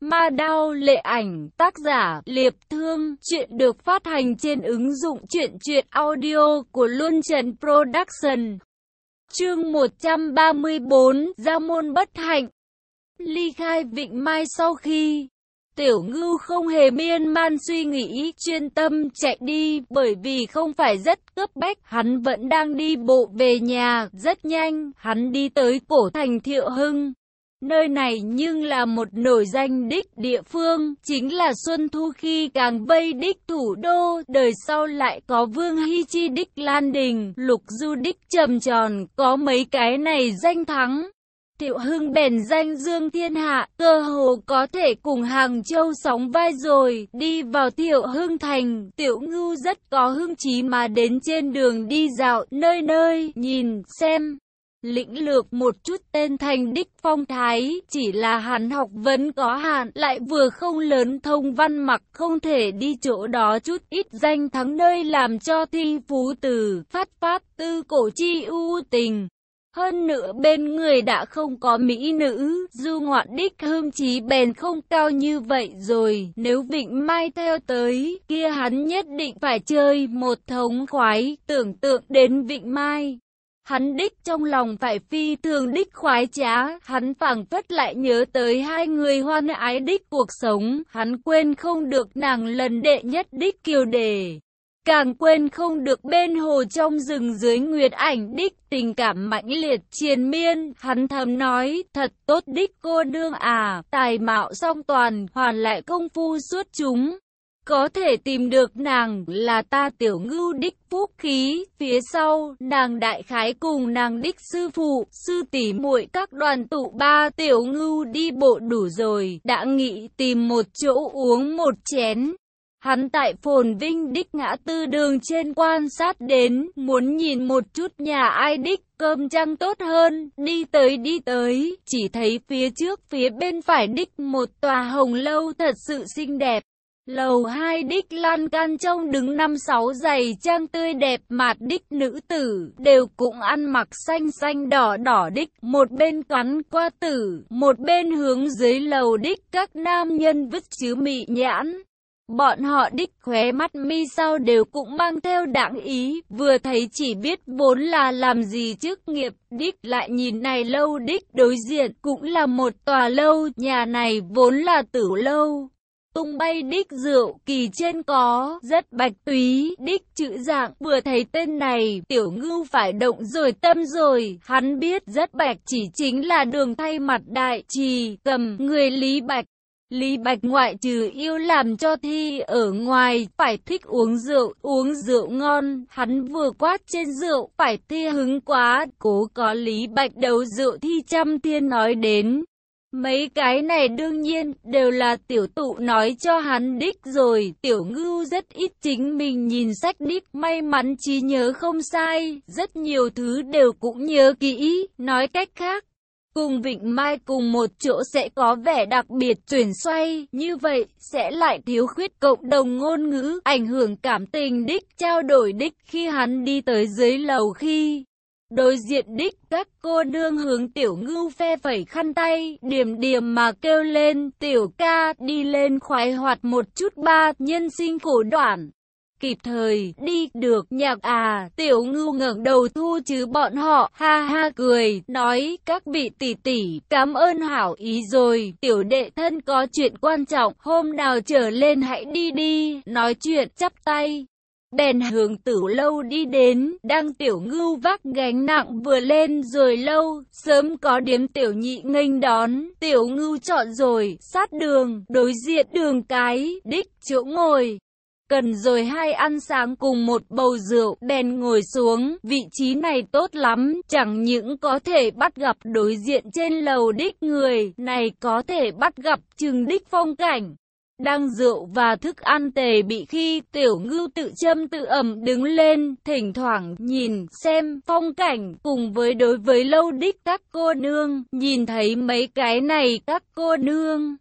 Ma Đao Lệ Ảnh, tác giả Liệp Thương, chuyện được phát hành trên ứng dụng truyện truyện audio của Luân Trần Production. Chương 134, Gia môn bất hạnh. Ly khai Vịnh Mai sau khi Tiểu ngưu không hề miên man suy nghĩ, chuyên tâm chạy đi, bởi vì không phải rất cấp bách, hắn vẫn đang đi bộ về nhà, rất nhanh, hắn đi tới cổ thành Thiệu Hưng. Nơi này nhưng là một nổi danh đích địa phương, chính là Xuân Thu khi càng vây đích thủ đô, đời sau lại có Vương Hy Chi đích Lan Đình, Lục Du đích trầm tròn, có mấy cái này danh thắng. Thiệu Hưng bèn danh dương thiên hạ, cơ hồ có thể cùng Hàng Châu sóng vai rồi, đi vào Thiệu Hưng thành, Tiểu Ngưu rất có hưng trí mà đến trên đường đi dạo, nơi nơi, nhìn, xem lĩnh lược một chút tên thành đích phong thái, chỉ là hắn học vấn có hạn, lại vừa không lớn thông văn mặc không thể đi chỗ đó chút ít danh thắng nơi làm cho thi phú từ, phát phát tư cổ chi ưu tình. Hơn nữa bên người đã không có mỹ nữ, du ngoạn đích hương trí bền không cao như vậy rồi, nếu Vịnh Mai theo tới, kia hắn nhất định phải chơi một thống khoái, tưởng tượng đến Vịnh Mai. Hắn đích trong lòng phải phi thường đích khoái trá, hắn phảng phất lại nhớ tới hai người hoan ái đích cuộc sống, hắn quên không được nàng lần đệ nhất đích kiều đề. Càng quên không được bên hồ trong rừng dưới nguyệt ảnh đích tình cảm mãnh liệt triền miên, hắn thầm nói, thật tốt đích cô đương à, tài mạo song toàn, hoàn lại công phu suốt chúng. Có thể tìm được nàng là ta tiểu ngưu đích phúc khí, phía sau, nàng đại khái cùng nàng đích sư phụ, sư tỷ muội các đoàn tụ ba tiểu ngưu đi bộ đủ rồi, đã nghĩ tìm một chỗ uống một chén. Hắn tại phồn vinh đích ngã tư đường trên quan sát đến, muốn nhìn một chút nhà ai đích cơm trăng tốt hơn, đi tới đi tới, chỉ thấy phía trước phía bên phải đích một tòa hồng lâu thật sự xinh đẹp. Lầu hai đích lan can trông đứng năm sáu giày trang tươi đẹp mạt đích nữ tử, đều cũng ăn mặc xanh xanh đỏ đỏ đích, một bên cắn qua tử, một bên hướng dưới lầu đích các nam nhân vứt chứ mị nhãn. Bọn họ đích khóe mắt mi sau đều cũng mang theo đảng ý, vừa thấy chỉ biết vốn là làm gì trước nghiệp, đích lại nhìn này lâu đích đối diện cũng là một tòa lâu, nhà này vốn là tử lâu tung bay đích rượu, kỳ trên có, rất bạch túy, đích chữ dạng, vừa thấy tên này, tiểu ngưu phải động rồi tâm rồi, hắn biết rất bạch chỉ chính là đường thay mặt đại trì, cầm, người Lý Bạch. Lý Bạch ngoại trừ yêu làm cho thi ở ngoài, phải thích uống rượu, uống rượu ngon, hắn vừa quát trên rượu, phải thi hứng quá, cố có Lý Bạch đấu rượu thi trăm thiên nói đến. Mấy cái này đương nhiên đều là tiểu tụ nói cho hắn đích rồi, tiểu ngưu rất ít chính mình nhìn sách đích may mắn trí nhớ không sai, rất nhiều thứ đều cũng nhớ kỹ, nói cách khác. Cùng Vịnh Mai cùng một chỗ sẽ có vẻ đặc biệt chuyển xoay, như vậy sẽ lại thiếu khuyết cộng đồng ngôn ngữ, ảnh hưởng cảm tình đích, trao đổi đích khi hắn đi tới dưới lầu khi Đối diện đích các cô nương hướng tiểu ngưu phe phẩy khăn tay, điểm điểm mà kêu lên, tiểu ca đi lên khoái hoạt một chút ba, nhân sinh khổ đoạn. Kịp thời, đi được nhạc à, tiểu ngưu ngẩng đầu thu chứ bọn họ, ha ha cười, nói, các vị tỷ tỷ, cảm ơn hảo ý rồi, tiểu đệ thân có chuyện quan trọng, hôm nào trở lên hãy đi đi, nói chuyện, chắp tay. Bèn hướng tử lâu đi đến, đang tiểu ngưu vác gánh nặng vừa lên rồi lâu, sớm có điếm tiểu nhị nghênh đón, tiểu ngưu chọn rồi, sát đường, đối diện đường cái, đích chỗ ngồi. Cần rồi hai ăn sáng cùng một bầu rượu, bèn ngồi xuống, vị trí này tốt lắm, chẳng những có thể bắt gặp đối diện trên lầu đích người, này có thể bắt gặp trường đích phong cảnh. Đang rượu và thức ăn tề bị khi tiểu ngưu tự châm tự ẩm đứng lên, thỉnh thoảng nhìn xem phong cảnh cùng với đối với lâu đích các cô nương, nhìn thấy mấy cái này các cô nương.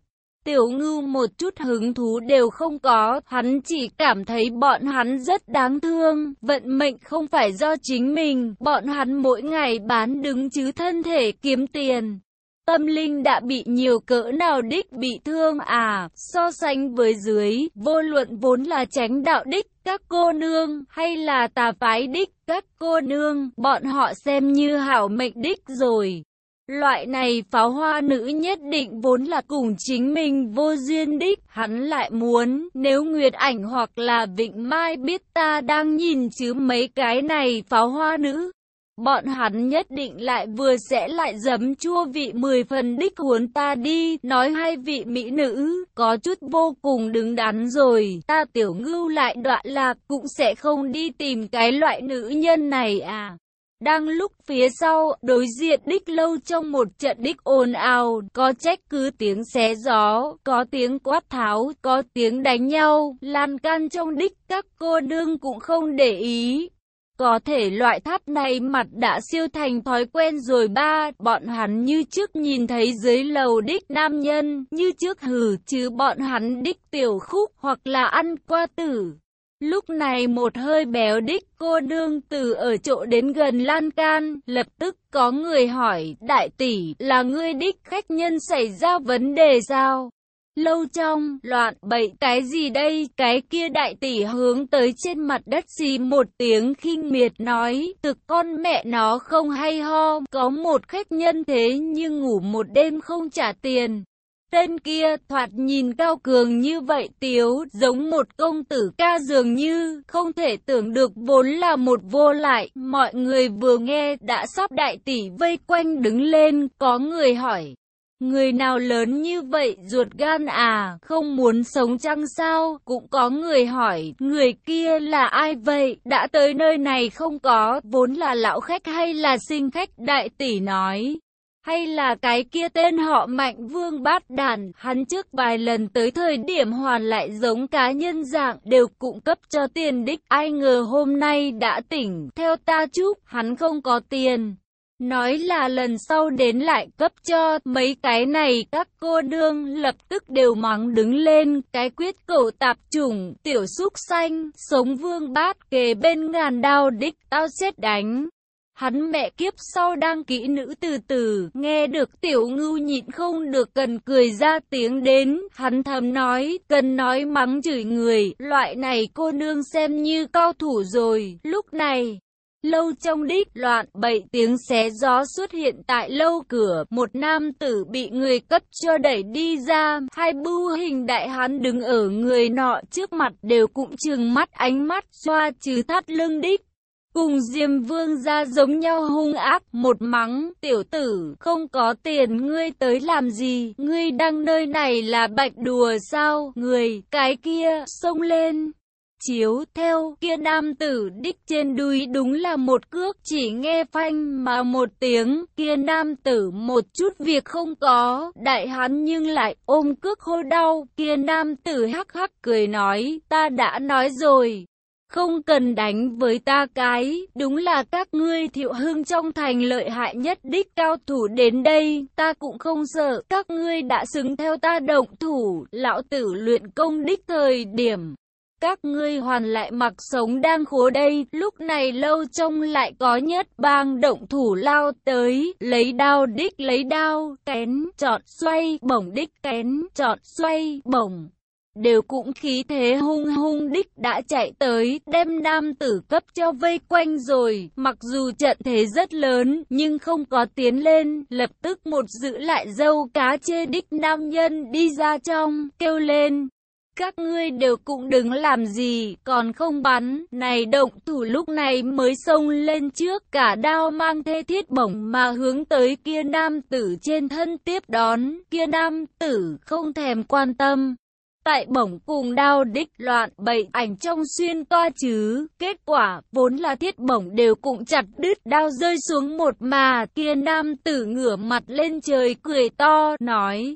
Tiểu ngưu một chút hứng thú đều không có, hắn chỉ cảm thấy bọn hắn rất đáng thương, vận mệnh không phải do chính mình, bọn hắn mỗi ngày bán đứng chứ thân thể kiếm tiền tâm linh đã bị nhiều cỡ nào đích bị thương à, so sánh với dưới, vô luận vốn là tránh đạo đích, các cô nương, hay là tà phái đích, các cô nương, bọn họ xem như hảo mệnh đích rồi. Loại này pháo hoa nữ nhất định vốn là cùng chính mình vô duyên đích, hắn lại muốn, nếu Nguyệt Ảnh hoặc là Vịnh Mai biết ta đang nhìn chứ mấy cái này pháo hoa nữ. Bọn hắn nhất định lại vừa sẽ lại dấm chua vị mười phần đích huấn ta đi, nói hai vị mỹ nữ, có chút vô cùng đứng đắn rồi, ta tiểu ngưu lại đoạn lạc cũng sẽ không đi tìm cái loại nữ nhân này à. Đang lúc phía sau, đối diện đích lâu trong một trận đích ồn ào, có trách cứ tiếng xé gió, có tiếng quát tháo, có tiếng đánh nhau, lan can trong đích các cô đương cũng không để ý. Có thể loại tháp này mặt đã siêu thành thói quen rồi ba, bọn hắn như trước nhìn thấy dưới lầu đích nam nhân, như trước hừ chứ bọn hắn đích tiểu khúc hoặc là ăn qua tử. Lúc này một hơi béo đích cô đương từ ở chỗ đến gần lan can, lập tức có người hỏi, đại tỷ, là ngươi đích khách nhân xảy ra vấn đề sao? Lâu trong, loạn, bậy, cái gì đây, cái kia đại tỷ hướng tới trên mặt đất xì một tiếng khinh miệt nói, thực con mẹ nó không hay ho, có một khách nhân thế nhưng ngủ một đêm không trả tiền. Tên kia thoạt nhìn cao cường như vậy tiếu, giống một công tử ca dường như, không thể tưởng được vốn là một vô lại. Mọi người vừa nghe đã sắp đại tỷ vây quanh đứng lên, có người hỏi. Người nào lớn như vậy ruột gan à, không muốn sống chăng sao? Cũng có người hỏi, người kia là ai vậy? Đã tới nơi này không có, vốn là lão khách hay là sinh khách? Đại tỷ nói. Hay là cái kia tên họ Mạnh Vương Bát Đàn, hắn trước vài lần tới thời điểm hoàn lại giống cá nhân dạng, đều cung cấp cho tiền đích. Ai ngờ hôm nay đã tỉnh, theo ta chúc, hắn không có tiền. Nói là lần sau đến lại cấp cho mấy cái này các cô đương lập tức đều mắng đứng lên cái quyết cầu tạp chủng tiểu súc xanh sống vương bát kề bên ngàn đao đích tao xét đánh. Hắn mẹ kiếp sau đang kỹ nữ từ từ, nghe được tiểu ngưu nhịn không được cần cười ra tiếng đến, hắn thầm nói, cần nói mắng chửi người, loại này cô nương xem như cao thủ rồi, lúc này. Lâu trong đích loạn bậy tiếng xé gió xuất hiện tại lâu cửa, một nam tử bị người cấp cho đẩy đi ra, hai bưu hình đại hán đứng ở người nọ trước mặt đều cũng trừng mắt ánh mắt xoa trừ thắt lưng đích. Cùng Diêm Vương ra giống nhau hung ác, một mắng, tiểu tử, không có tiền ngươi tới làm gì, ngươi đang nơi này là bạch đùa sao, người, cái kia, xông lên. Chiếu theo kia nam tử đích trên đuôi đúng là một cước chỉ nghe phanh mà một tiếng kia nam tử một chút việc không có đại hán nhưng lại ôm cước hô đau kia nam tử hắc hắc cười nói ta đã nói rồi không cần đánh với ta cái, đúng là các ngươi thiệu hưng trong thành lợi hại nhất đích cao thủ đến đây, ta cũng không sợ, các ngươi đã xứng theo ta động thủ, lão tử luyện công đích thời điểm. Các ngươi hoàn lại mặc sống đang khố đây, lúc này lâu trông lại có nhất bang động thủ lao tới, lấy đao đích lấy đao, kén, chọn xoay, bổng đích kén, chọn xoay, bổng đều cũng khí thế hung hung đích đã chạy tới, đem nam tử cấp cho vây quanh rồi, mặc dù trận thế rất lớn, nhưng không có tiến lên, lập tức một giữ lại dâu cá chê đích nam nhân đi ra trong, kêu lên. Các ngươi đều cũng đứng làm gì, còn không bắn, này động thủ lúc này mới xông lên trước, cả đao mang thê thiết bổng mà hướng tới kia nam tử trên thân tiếp đón, kia nam tử không thèm quan tâm, tại bổng cùng đao đích loạn bậy ảnh trong xuyên toa chứ. Kết quả, vốn là thiết bổng đều cũng chặt đứt đao rơi xuống một mà, kia nam tử ngửa mặt lên trời cười to, nói.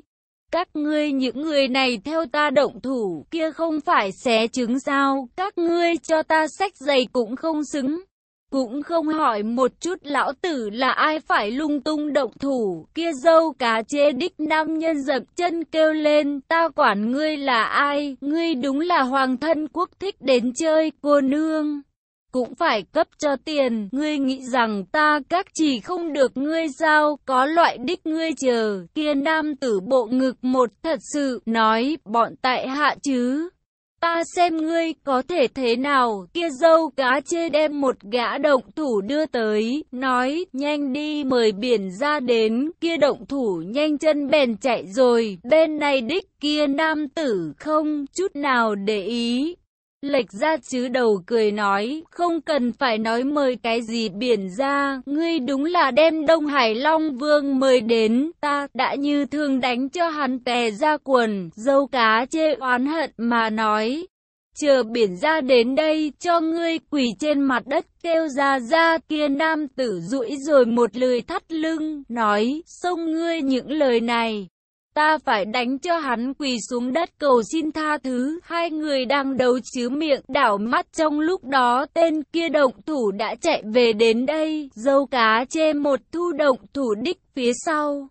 Các ngươi những người này theo ta động thủ, kia không phải xé trứng sao, các ngươi cho ta sách giày cũng không xứng. Cũng không hỏi một chút lão tử là ai phải lung tung động thủ, kia dâu cá chê đích nam nhân dập chân kêu lên, ta quản ngươi là ai, ngươi đúng là hoàng thân quốc thích đến chơi, cô nương cũng phải cấp cho tiền. Ngươi nghĩ rằng ta các chỉ không được ngươi sao, có loại đích ngươi chờ. Kia nam tử bộ ngực một thật sự, nói, bọn tại hạ chứ. Ta xem ngươi có thể thế nào, kia dâu cá chê đem một gã động thủ đưa tới, nói, nhanh đi mời biển ra đến, kia động thủ nhanh chân bèn chạy rồi, bên này đích kia nam tử không chút nào để ý, Lệch ra chứ đầu cười nói, không cần phải nói mời cái gì biển ra, ngươi đúng là đem Đông Hải Long Vương mời đến, ta đã như thường đánh cho hắn tè ra quần, dâu cá chê oán hận mà nói. Chờ biển ra đến đây, cho ngươi quỳ trên mặt đất kêu ra ra kia nam tử rũi rồi một lời thắt lưng, nói, xông ngươi những lời này. Ta phải đánh cho hắn quỳ xuống đất cầu xin tha thứ. Hai người đang đấu chứ miệng đảo mắt trong lúc đó tên kia động thủ đã chạy về đến đây. Dâu cá chê một thu động thủ đích phía sau.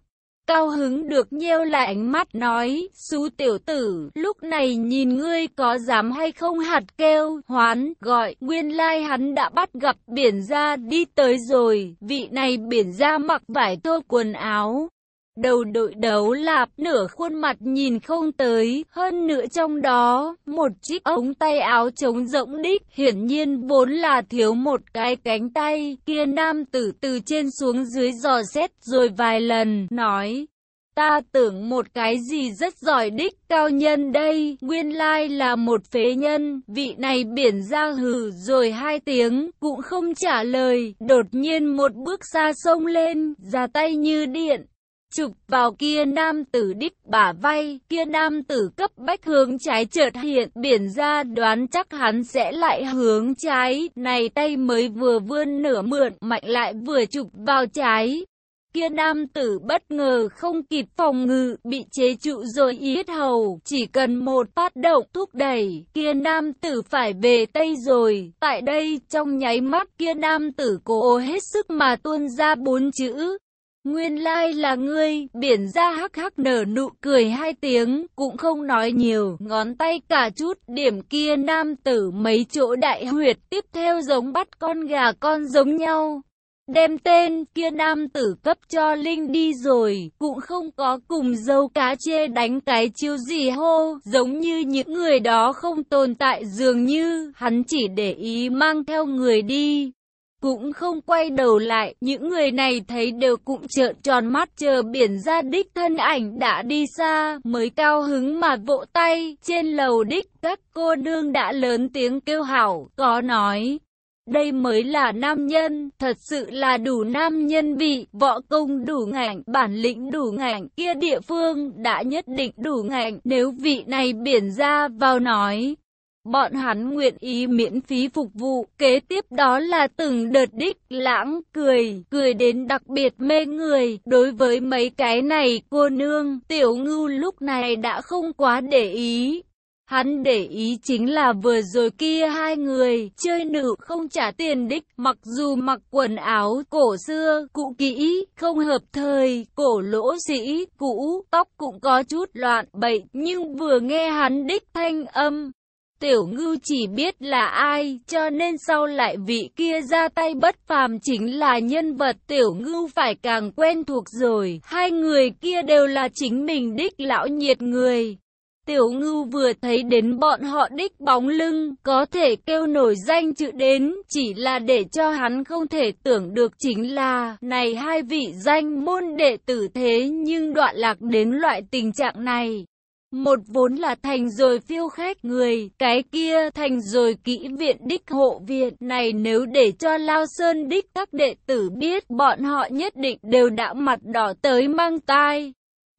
Cao hứng được nheo lại ánh mắt nói, Xú tiểu tử, lúc này nhìn ngươi có dám hay không hạt kêu, hoán, gọi, nguyên lai hắn đã bắt gặp biển ra đi tới rồi, vị này biển ra mặc vải thô quần áo, Đầu đội đấu lạp nửa khuôn mặt nhìn không tới, hơn nữa trong đó, một chiếc ống tay áo trống rỗng đích, hiển nhiên vốn là thiếu một cái cánh tay, kia nam tử từ trên xuống dưới dò xét rồi vài lần, nói. Ta tưởng một cái gì rất giỏi đích cao nhân đây, nguyên lai là một phế nhân, vị này biển ra hừ rồi hai tiếng, cũng không trả lời, đột nhiên một bước xa sông lên, ra tay như điện, chụp vào kia nam tử đích bả vai, kia nam tử cấp bách hướng trái chợt hiện biển ra đoán chắc hắn sẽ lại hướng trái, này tay mới vừa vươn nửa mượn mạnh lại vừa chụp vào trái. Kia nam tử bất ngờ không kịp phòng ngự, bị chế trụ rồi yết hầu, chỉ cần một phát động thúc đẩy, kia nam tử phải về Tây rồi. Tại đây, trong nháy mắt kia nam tử cố hết sức mà tuôn ra bốn chữ, Nguyên lai là ngươi, biển ra hắc hắc nở nụ cười hai tiếng, cũng không nói nhiều, ngón tay cả chút, điểm kia nam tử mấy chỗ đại huyệt, tiếp theo giống bắt con gà con giống nhau. Đem tên kia nam tử cấp cho Linh đi rồi, cũng không có cùng dâu cá chê đánh cái chiêu gì hô, giống như những người đó không tồn tại dường như, hắn chỉ để ý mang theo người đi cũng không quay đầu lại, những người này thấy đều cũng trợn tròn mắt chờ biển ra đích thân ảnh đã đi xa, mới cao hứng mà vỗ tay, trên lầu đích các cô nương đã lớn tiếng kêu hảo, có nói. Đây mới là nam nhân, thật sự là đủ nam nhân vị, võ công đủ ngạnh, bản lĩnh đủ ngạnh, kia địa phương đã nhất định đủ ngạnh, nếu vị này biển ra vào nói, Bọn hắn nguyện ý miễn phí phục vụ, kế tiếp đó là từng đợt đích lãng cười, cười đến đặc biệt mê người. Đối với mấy cái này cô nương, tiểu ngưu lúc này đã không quá để ý. Hắn để ý chính là vừa rồi kia hai người, chơi nữ không trả tiền đích, mặc dù mặc quần áo cổ xưa, cũ kỹ, không hợp thời, cổ lỗ sĩ, cũ, tóc cũng có chút loạn bậy, nhưng vừa nghe hắn đích thanh âm, Tiểu Ngư chỉ biết là ai, cho nên sau lại vị kia ra tay bất phàm chính là nhân vật tiểu Ngư phải càng quen thuộc rồi. Hai người kia đều là chính mình đích lão nhiệt người. Tiểu Ngư vừa thấy đến bọn họ đích bóng lưng, có thể kêu nổi danh chữ đến, chỉ là để cho hắn không thể tưởng được chính là, này hai vị danh môn đệ tử thế nhưng đoạn lạc đến loại tình trạng này. Một vốn là thành rồi phiêu khách người, cái kia thành rồi kỹ viện đích hộ viện này nếu để cho Lao Sơn đích các đệ tử biết bọn họ nhất định đều đã mặt đỏ tới mang tai.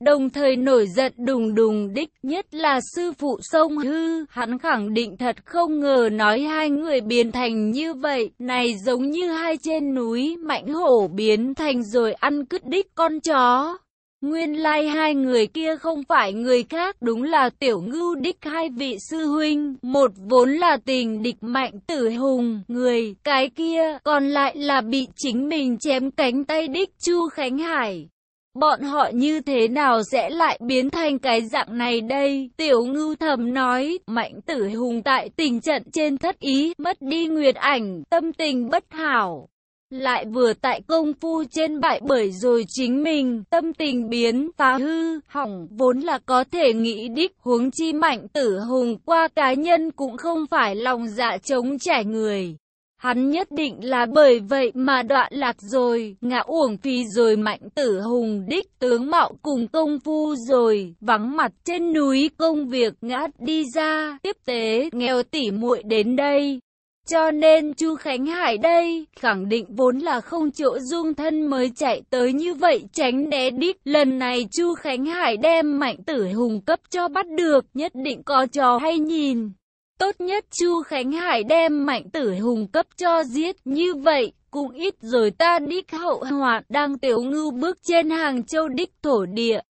Đồng thời nổi giận đùng đùng đích nhất là sư phụ sông hư, hắn khẳng định thật không ngờ nói hai người biến thành như vậy, này giống như hai trên núi mạnh hổ biến thành rồi ăn cứt đích con chó. Nguyên lai like hai người kia không phải người khác đúng là tiểu ngưu đích hai vị sư huynh, một vốn là tình địch mạnh tử hùng, người, cái kia, còn lại là bị chính mình chém cánh tay đích Chu Khánh Hải. Bọn họ như thế nào sẽ lại biến thành cái dạng này đây? Tiểu ngưu thầm nói, mạnh tử hùng tại tình trận trên thất ý, mất đi nguyệt ảnh, tâm tình bất hảo. Lại vừa tại công phu trên bại bởi rồi chính mình, tâm tình biến, phá hư, hỏng, vốn là có thể nghĩ đích, huống chi mạnh tử hùng qua cá nhân cũng không phải lòng dạ chống trẻ người. Hắn nhất định là bởi vậy mà đoạn lạc rồi, ngã uổng phí rồi mạnh tử hùng đích tướng mạo cùng công phu rồi, vắng mặt trên núi công việc ngã đi ra, tiếp tế, nghèo tỉ muội đến đây. Cho nên Chu Khánh Hải đây, khẳng định vốn là không chỗ dung thân mới chạy tới như vậy tránh né đích. Lần này Chu Khánh Hải đem mạnh tử hùng cấp cho bắt được, nhất định có trò hay nhìn. Tốt nhất Chu Khánh Hải đem mạnh tử hùng cấp cho giết như vậy, cũng ít rồi ta đích hậu hoạn đang tiểu ngưu bước trên hàng châu đích thổ địa.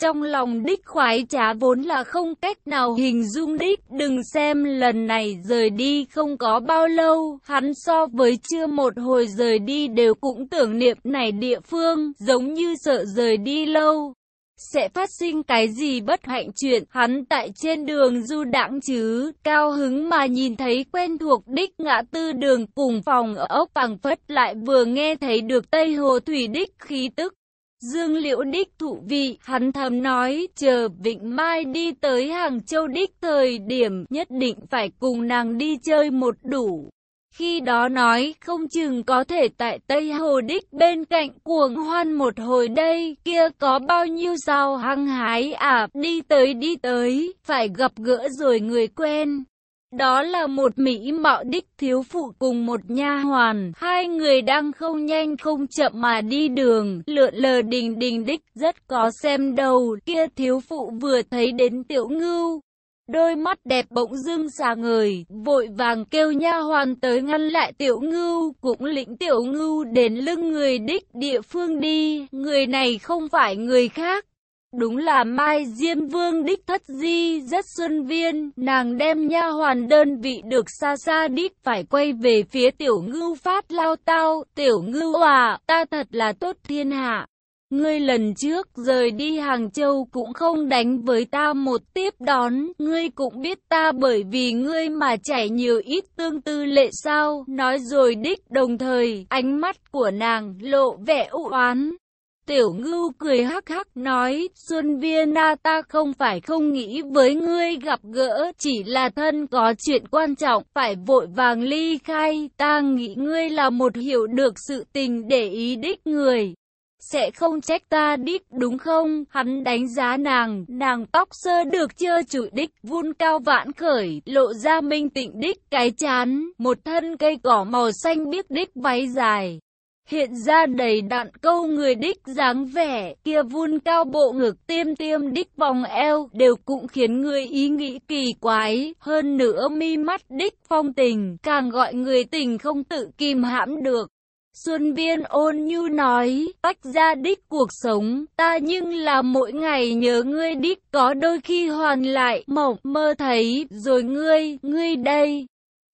Trong lòng đích khoái trá vốn là không cách nào hình dung đích, đừng xem lần này rời đi không có bao lâu, hắn so với chưa một hồi rời đi đều cũng tưởng niệm này địa phương, giống như sợ rời đi lâu. Sẽ phát sinh cái gì bất hạnh chuyện, hắn tại trên đường du đãng chứ, cao hứng mà nhìn thấy quen thuộc đích ngã tư đường cùng phòng ở ốc bằng phất lại vừa nghe thấy được Tây Hồ Thủy đích khí tức. Dương Liễu đích thụ vị, hắn thầm nói, chờ Vịnh Mai đi tới Hàng Châu đích thời điểm, nhất định phải cùng nàng đi chơi một đủ. Khi đó nói không chừng có thể tại Tây Hồ Đích bên cạnh cuồng hoan một hồi đây, kia có bao nhiêu sao hăng hái à, đi tới đi tới, phải gặp gỡ rồi người quen. Đó là một Mỹ mạo đích thiếu phụ cùng một nha hoàn, hai người đang không nhanh không chậm mà đi đường, lượn lờ đình đình đích rất có xem đầu, kia thiếu phụ vừa thấy đến tiểu ngưu, Đôi mắt đẹp bỗng dưng xà ngời, vội vàng kêu nha hoàn tới ngăn lại tiểu ngưu, cũng lĩnh tiểu ngưu đến lưng người đích địa phương đi, người này không phải người khác. Đúng là Mai Diêm Vương đích thất di rất xuân viên, nàng đem nha hoàn đơn vị được xa xa đích phải quay về phía tiểu ngưu phát lao tao, tiểu ngưu à, ta thật là tốt thiên hạ. Ngươi lần trước rời đi Hàng Châu cũng không đánh với ta một tiếp đón, ngươi cũng biết ta bởi vì ngươi mà chảy nhiều ít tương tư lệ sao, nói rồi đích đồng thời, ánh mắt của nàng lộ vẻ u oán. Tiểu ngưu cười hắc hắc nói, Xuân Viên Na ta không phải không nghĩ với ngươi gặp gỡ, chỉ là thân có chuyện quan trọng, phải vội vàng ly khai, ta nghĩ ngươi là một hiểu được sự tình để ý đích người sẽ không trách ta đích đúng không? Hắn đánh giá nàng, nàng tóc sơ được chưa chủ đích, vun cao vãn khởi, lộ ra minh tịnh đích cái chán, một thân cây cỏ màu xanh biếc đích váy dài. Hiện ra đầy đặn câu người đích dáng vẻ, kia vun cao bộ ngực tiêm tiêm đích vòng eo, đều cũng khiến người ý nghĩ kỳ quái, hơn nữa mi mắt đích phong tình, càng gọi người tình không tự kìm hãm được. Xuân Viên ôn nhu nói, tách ra đích cuộc sống, ta nhưng là mỗi ngày nhớ ngươi đích có đôi khi hoàn lại, mộng mơ thấy, rồi ngươi, ngươi đây.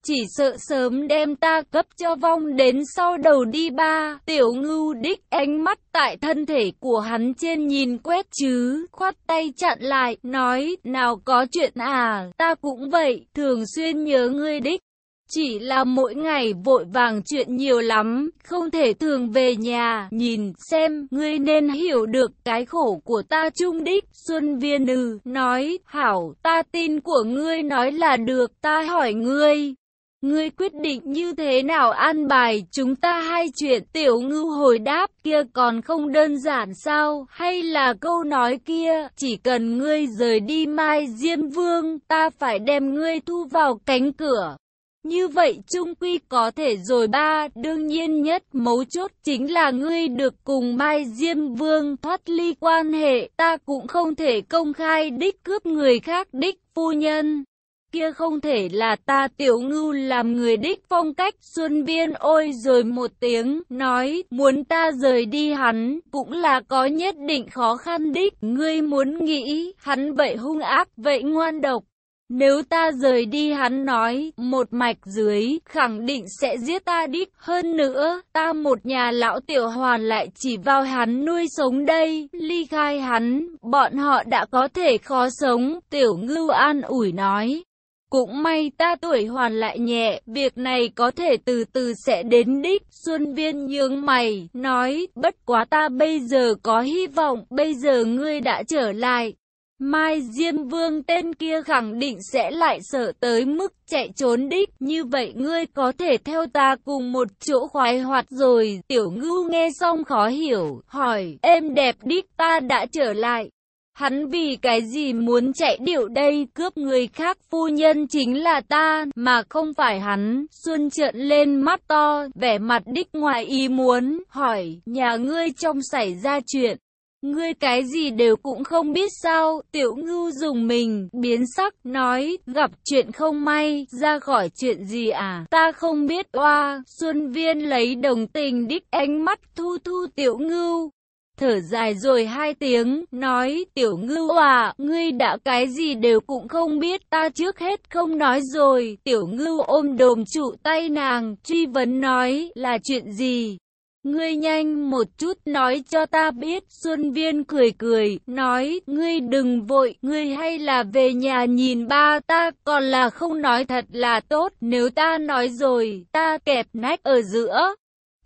Chỉ sợ sớm đem ta cấp cho vong đến sau đầu đi ba, tiểu ngưu đích ánh mắt tại thân thể của hắn trên nhìn quét chứ, khoát tay chặn lại, nói, nào có chuyện à, ta cũng vậy, thường xuyên nhớ ngươi đích. Chỉ là mỗi ngày vội vàng chuyện nhiều lắm, không thể thường về nhà, nhìn xem, ngươi nên hiểu được cái khổ của ta trung đích. Xuân Viên Ư, nói, hảo, ta tin của ngươi nói là được, ta hỏi ngươi. Ngươi quyết định như thế nào an bài chúng ta hai chuyện tiểu ngưu hồi đáp kia còn không đơn giản sao hay là câu nói kia chỉ cần ngươi rời đi mai diêm vương ta phải đem ngươi thu vào cánh cửa như vậy trung quy có thể rồi ba, đương nhiên nhất mấu chốt chính là ngươi được cùng Mai Diêm Vương thoát ly quan hệ, ta cũng không thể công khai đích cướp người khác đích phu nhân. Kia không thể là ta tiểu ngưu làm người đích phong cách xuân viên ôi rồi một tiếng, nói, muốn ta rời đi hắn, cũng là có nhất định khó khăn đích, ngươi muốn nghĩ, hắn vậy hung ác, vậy ngoan độc. Nếu ta rời đi hắn nói, một mạch dưới, khẳng định sẽ giết ta đích. Hơn nữa, ta một nhà lão tiểu hoàn lại chỉ vào hắn nuôi sống đây, ly khai hắn, bọn họ đã có thể khó sống. Tiểu ngưu an ủi nói. Cũng may ta tuổi hoàn lại nhẹ, việc này có thể từ từ sẽ đến đích. Xuân viên nhướng mày, nói, bất quá ta bây giờ có hy vọng, bây giờ ngươi đã trở lại. Mai Diêm Vương tên kia khẳng định sẽ lại sợ tới mức chạy trốn đích, như vậy ngươi có thể theo ta cùng một chỗ khoái hoạt rồi. Tiểu ngưu nghe xong khó hiểu, hỏi, em đẹp đích ta đã trở lại. Hắn vì cái gì muốn chạy điệu đây, cướp người khác phu nhân chính là ta, mà không phải hắn. Xuân trợn lên mắt to, vẻ mặt đích ngoài ý muốn, hỏi, nhà ngươi trong xảy ra chuyện. Ngươi cái gì đều cũng không biết sao, tiểu ngưu dùng mình, biến sắc, nói, gặp chuyện không may, ra khỏi chuyện gì à, ta không biết oa, Xuân Viên lấy đồng tình đích ánh mắt thu thu tiểu ngưu. Thở dài rồi hai tiếng, nói, tiểu ngưu à, ngươi đã cái gì đều cũng không biết, ta trước hết không nói rồi, tiểu ngưu ôm đồm trụ tay nàng, truy vấn nói, là chuyện gì? Ngươi nhanh một chút nói cho ta biết. Xuân Viên cười cười, nói, ngươi đừng vội, ngươi hay là về nhà nhìn ba ta, còn là không nói thật là tốt, nếu ta nói rồi, ta kẹp nách ở giữa.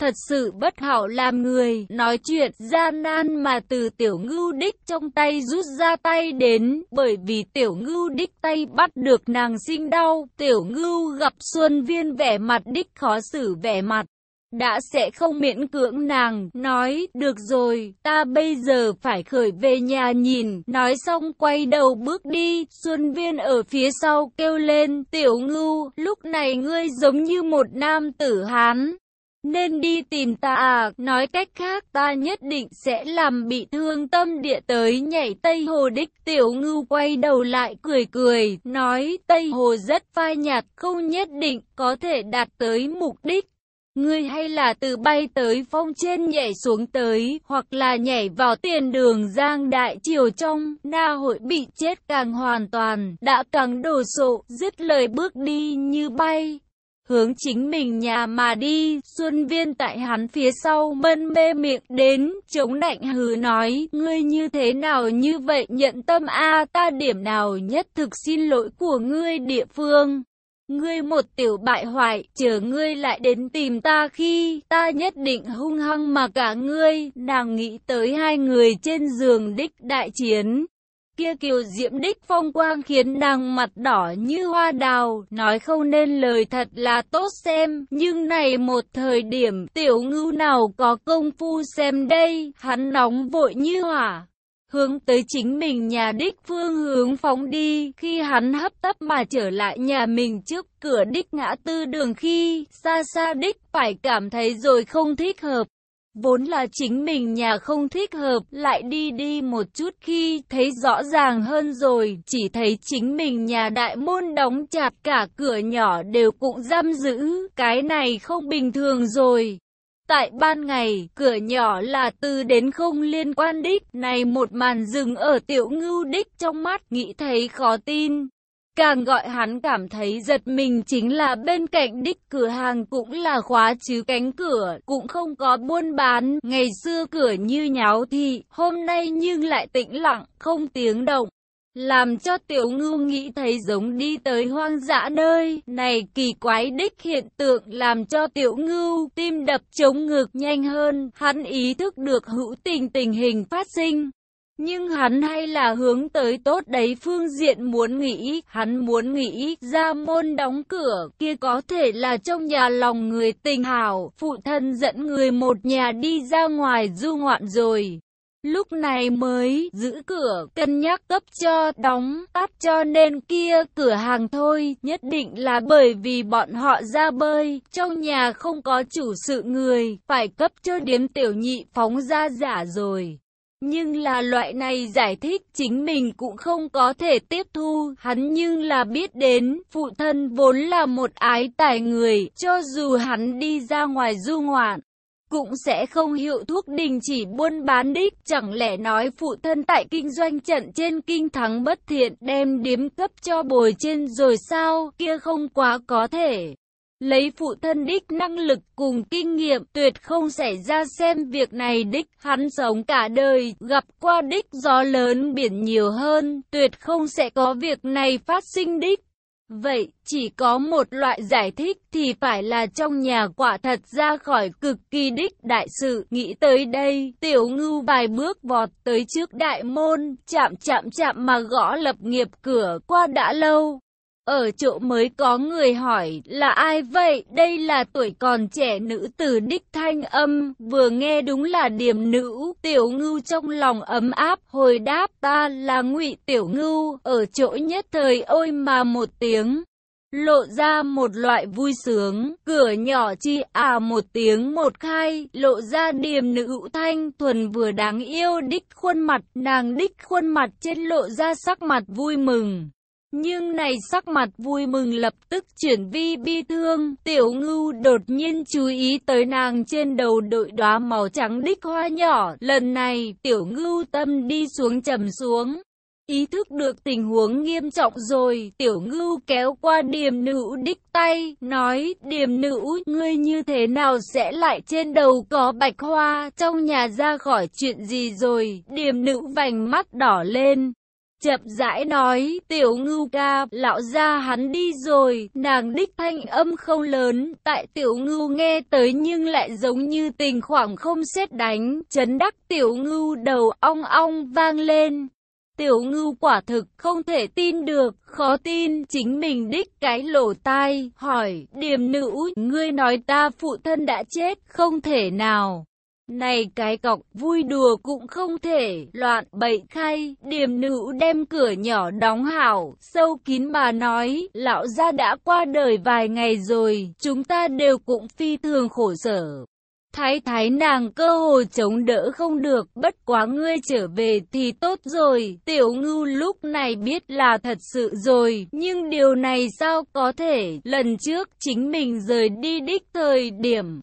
Thật sự bất hảo làm người, nói chuyện gian nan mà từ tiểu ngưu đích trong tay rút ra tay đến, bởi vì tiểu ngưu đích tay bắt được nàng sinh đau, tiểu ngưu gặp Xuân Viên vẻ mặt đích khó xử vẻ mặt. Đã sẽ không miễn cưỡng nàng, nói, được rồi, ta bây giờ phải khởi về nhà nhìn, nói xong quay đầu bước đi, Xuân Viên ở phía sau kêu lên, tiểu ngưu, lúc này ngươi giống như một nam tử Hán. Nên đi tìm ta à, nói cách khác ta nhất định sẽ làm bị thương tâm địa tới nhảy Tây Hồ đích tiểu ngưu quay đầu lại cười cười, nói Tây Hồ rất phai nhạt không nhất định có thể đạt tới mục đích. Ngươi hay là từ bay tới phong trên nhảy xuống tới, hoặc là nhảy vào tiền đường giang đại triều trong, na hội bị chết càng hoàn toàn, đã càng đổ sộ, dứt lời bước đi như bay. Hướng chính mình nhà mà đi, Xuân Viên tại hắn phía sau mân mê miệng đến, chống nạnh hừ nói, ngươi như thế nào như vậy nhận tâm a ta điểm nào nhất thực xin lỗi của ngươi địa phương. Ngươi một tiểu bại hoại, chờ ngươi lại đến tìm ta khi ta nhất định hung hăng mà cả ngươi, nàng nghĩ tới hai người trên giường đích đại chiến. Kia kiều diễm đích phong quang khiến nàng mặt đỏ như hoa đào, nói không nên lời thật là tốt xem, nhưng này một thời điểm tiểu ngưu nào có công phu xem đây, hắn nóng vội như hỏa. Hướng tới chính mình nhà đích phương hướng phóng đi, khi hắn hấp tấp mà trở lại nhà mình trước cửa đích ngã tư đường khi, xa xa đích phải cảm thấy rồi không thích hợp. Vốn là chính mình nhà không thích hợp, lại đi đi một chút khi thấy rõ ràng hơn rồi, chỉ thấy chính mình nhà đại môn đóng chặt cả cửa nhỏ đều cũng giam giữ, cái này không bình thường rồi. Tại ban ngày, cửa nhỏ là từ đến không liên quan đích, này một màn dừng ở tiểu ngưu đích trong mắt, nghĩ thấy khó tin. Càng gọi hắn cảm thấy giật mình chính là bên cạnh đích cửa hàng cũng là khóa chứ cánh cửa, cũng không có buôn bán, ngày xưa cửa như nháo thị, hôm nay nhưng lại tĩnh lặng, không tiếng động làm cho tiểu ngưu nghĩ thấy giống đi tới hoang dã nơi. Này kỳ quái đích hiện tượng làm cho tiểu ngưu tim đập chống ngực nhanh hơn, hắn ý thức được hữu tình tình hình phát sinh. Nhưng hắn hay là hướng tới tốt đấy phương diện muốn nghĩ, hắn muốn nghĩ ra môn đóng cửa kia có thể là trong nhà lòng người tình hảo, phụ thân dẫn người một nhà đi ra ngoài du ngoạn rồi. Lúc này mới giữ cửa, cân nhắc cấp cho, đóng, tắt cho nên kia cửa hàng thôi, nhất định là bởi vì bọn họ ra bơi, trong nhà không có chủ sự người, phải cấp cho điếm tiểu nhị phóng ra giả rồi. Nhưng là loại này giải thích chính mình cũng không có thể tiếp thu, hắn nhưng là biết đến, phụ thân vốn là một ái tài người, cho dù hắn đi ra ngoài du ngoạn, cũng sẽ không hiệu thuốc đình chỉ buôn bán đích. Chẳng lẽ nói phụ thân tại kinh doanh trận trên kinh thắng bất thiện đem điếm cấp cho bồi trên rồi sao, kia không quá có thể. Lấy phụ thân đích năng lực cùng kinh nghiệm tuyệt không xảy ra xem việc này đích hắn sống cả đời gặp qua đích gió lớn biển nhiều hơn tuyệt không sẽ có việc này phát sinh đích. Vậy, chỉ có một loại giải thích thì phải là trong nhà quả thật ra khỏi cực kỳ đích đại sự. Nghĩ tới đây, tiểu ngưu vài bước vọt tới trước đại môn, chạm chạm chạm mà gõ lập nghiệp cửa qua đã lâu. Ở chỗ mới có người hỏi là ai vậy? Đây là tuổi còn trẻ nữ tử đích thanh âm, vừa nghe đúng là điểm nữ. Tiểu ngưu trong lòng ấm áp, hồi đáp ta là ngụy Tiểu ngưu, ở chỗ nhất thời ôi mà một tiếng. Lộ ra một loại vui sướng, cửa nhỏ chi à một tiếng một khai, lộ ra điềm nữ thanh thuần vừa đáng yêu đích khuôn mặt, nàng đích khuôn mặt trên lộ ra sắc mặt vui mừng. Nhưng này sắc mặt vui mừng lập tức chuyển vi bi thương, tiểu ngưu đột nhiên chú ý tới nàng trên đầu đội đóa màu trắng đích hoa nhỏ, lần này tiểu ngưu tâm đi xuống trầm xuống. Ý thức được tình huống nghiêm trọng rồi, tiểu ngưu kéo qua điềm nữ đích tay, nói, điềm nữ, ngươi như thế nào sẽ lại trên đầu có bạch hoa, trong nhà ra khỏi chuyện gì rồi, điềm nữ vành mắt đỏ lên, chậm rãi nói, tiểu ngưu ca, lão gia hắn đi rồi, nàng đích thanh âm không lớn, tại tiểu ngưu nghe tới nhưng lại giống như tình khoảng không xét đánh, chấn đắc tiểu ngưu đầu ong ong vang lên. Tiểu ngưu quả thực không thể tin được, khó tin, chính mình đích cái lỗ tai, hỏi, điềm nữ, ngươi nói ta phụ thân đã chết, không thể nào. Này cái cọc, vui đùa cũng không thể, loạn bậy khay, điềm nữ đem cửa nhỏ đóng hảo, sâu kín bà nói, lão gia đã qua đời vài ngày rồi, chúng ta đều cũng phi thường khổ sở. Thái thái nàng cơ hồ chống đỡ không được, bất quá ngươi trở về thì tốt rồi, tiểu ngưu lúc này biết là thật sự rồi, nhưng điều này sao có thể, lần trước chính mình rời đi đích thời điểm.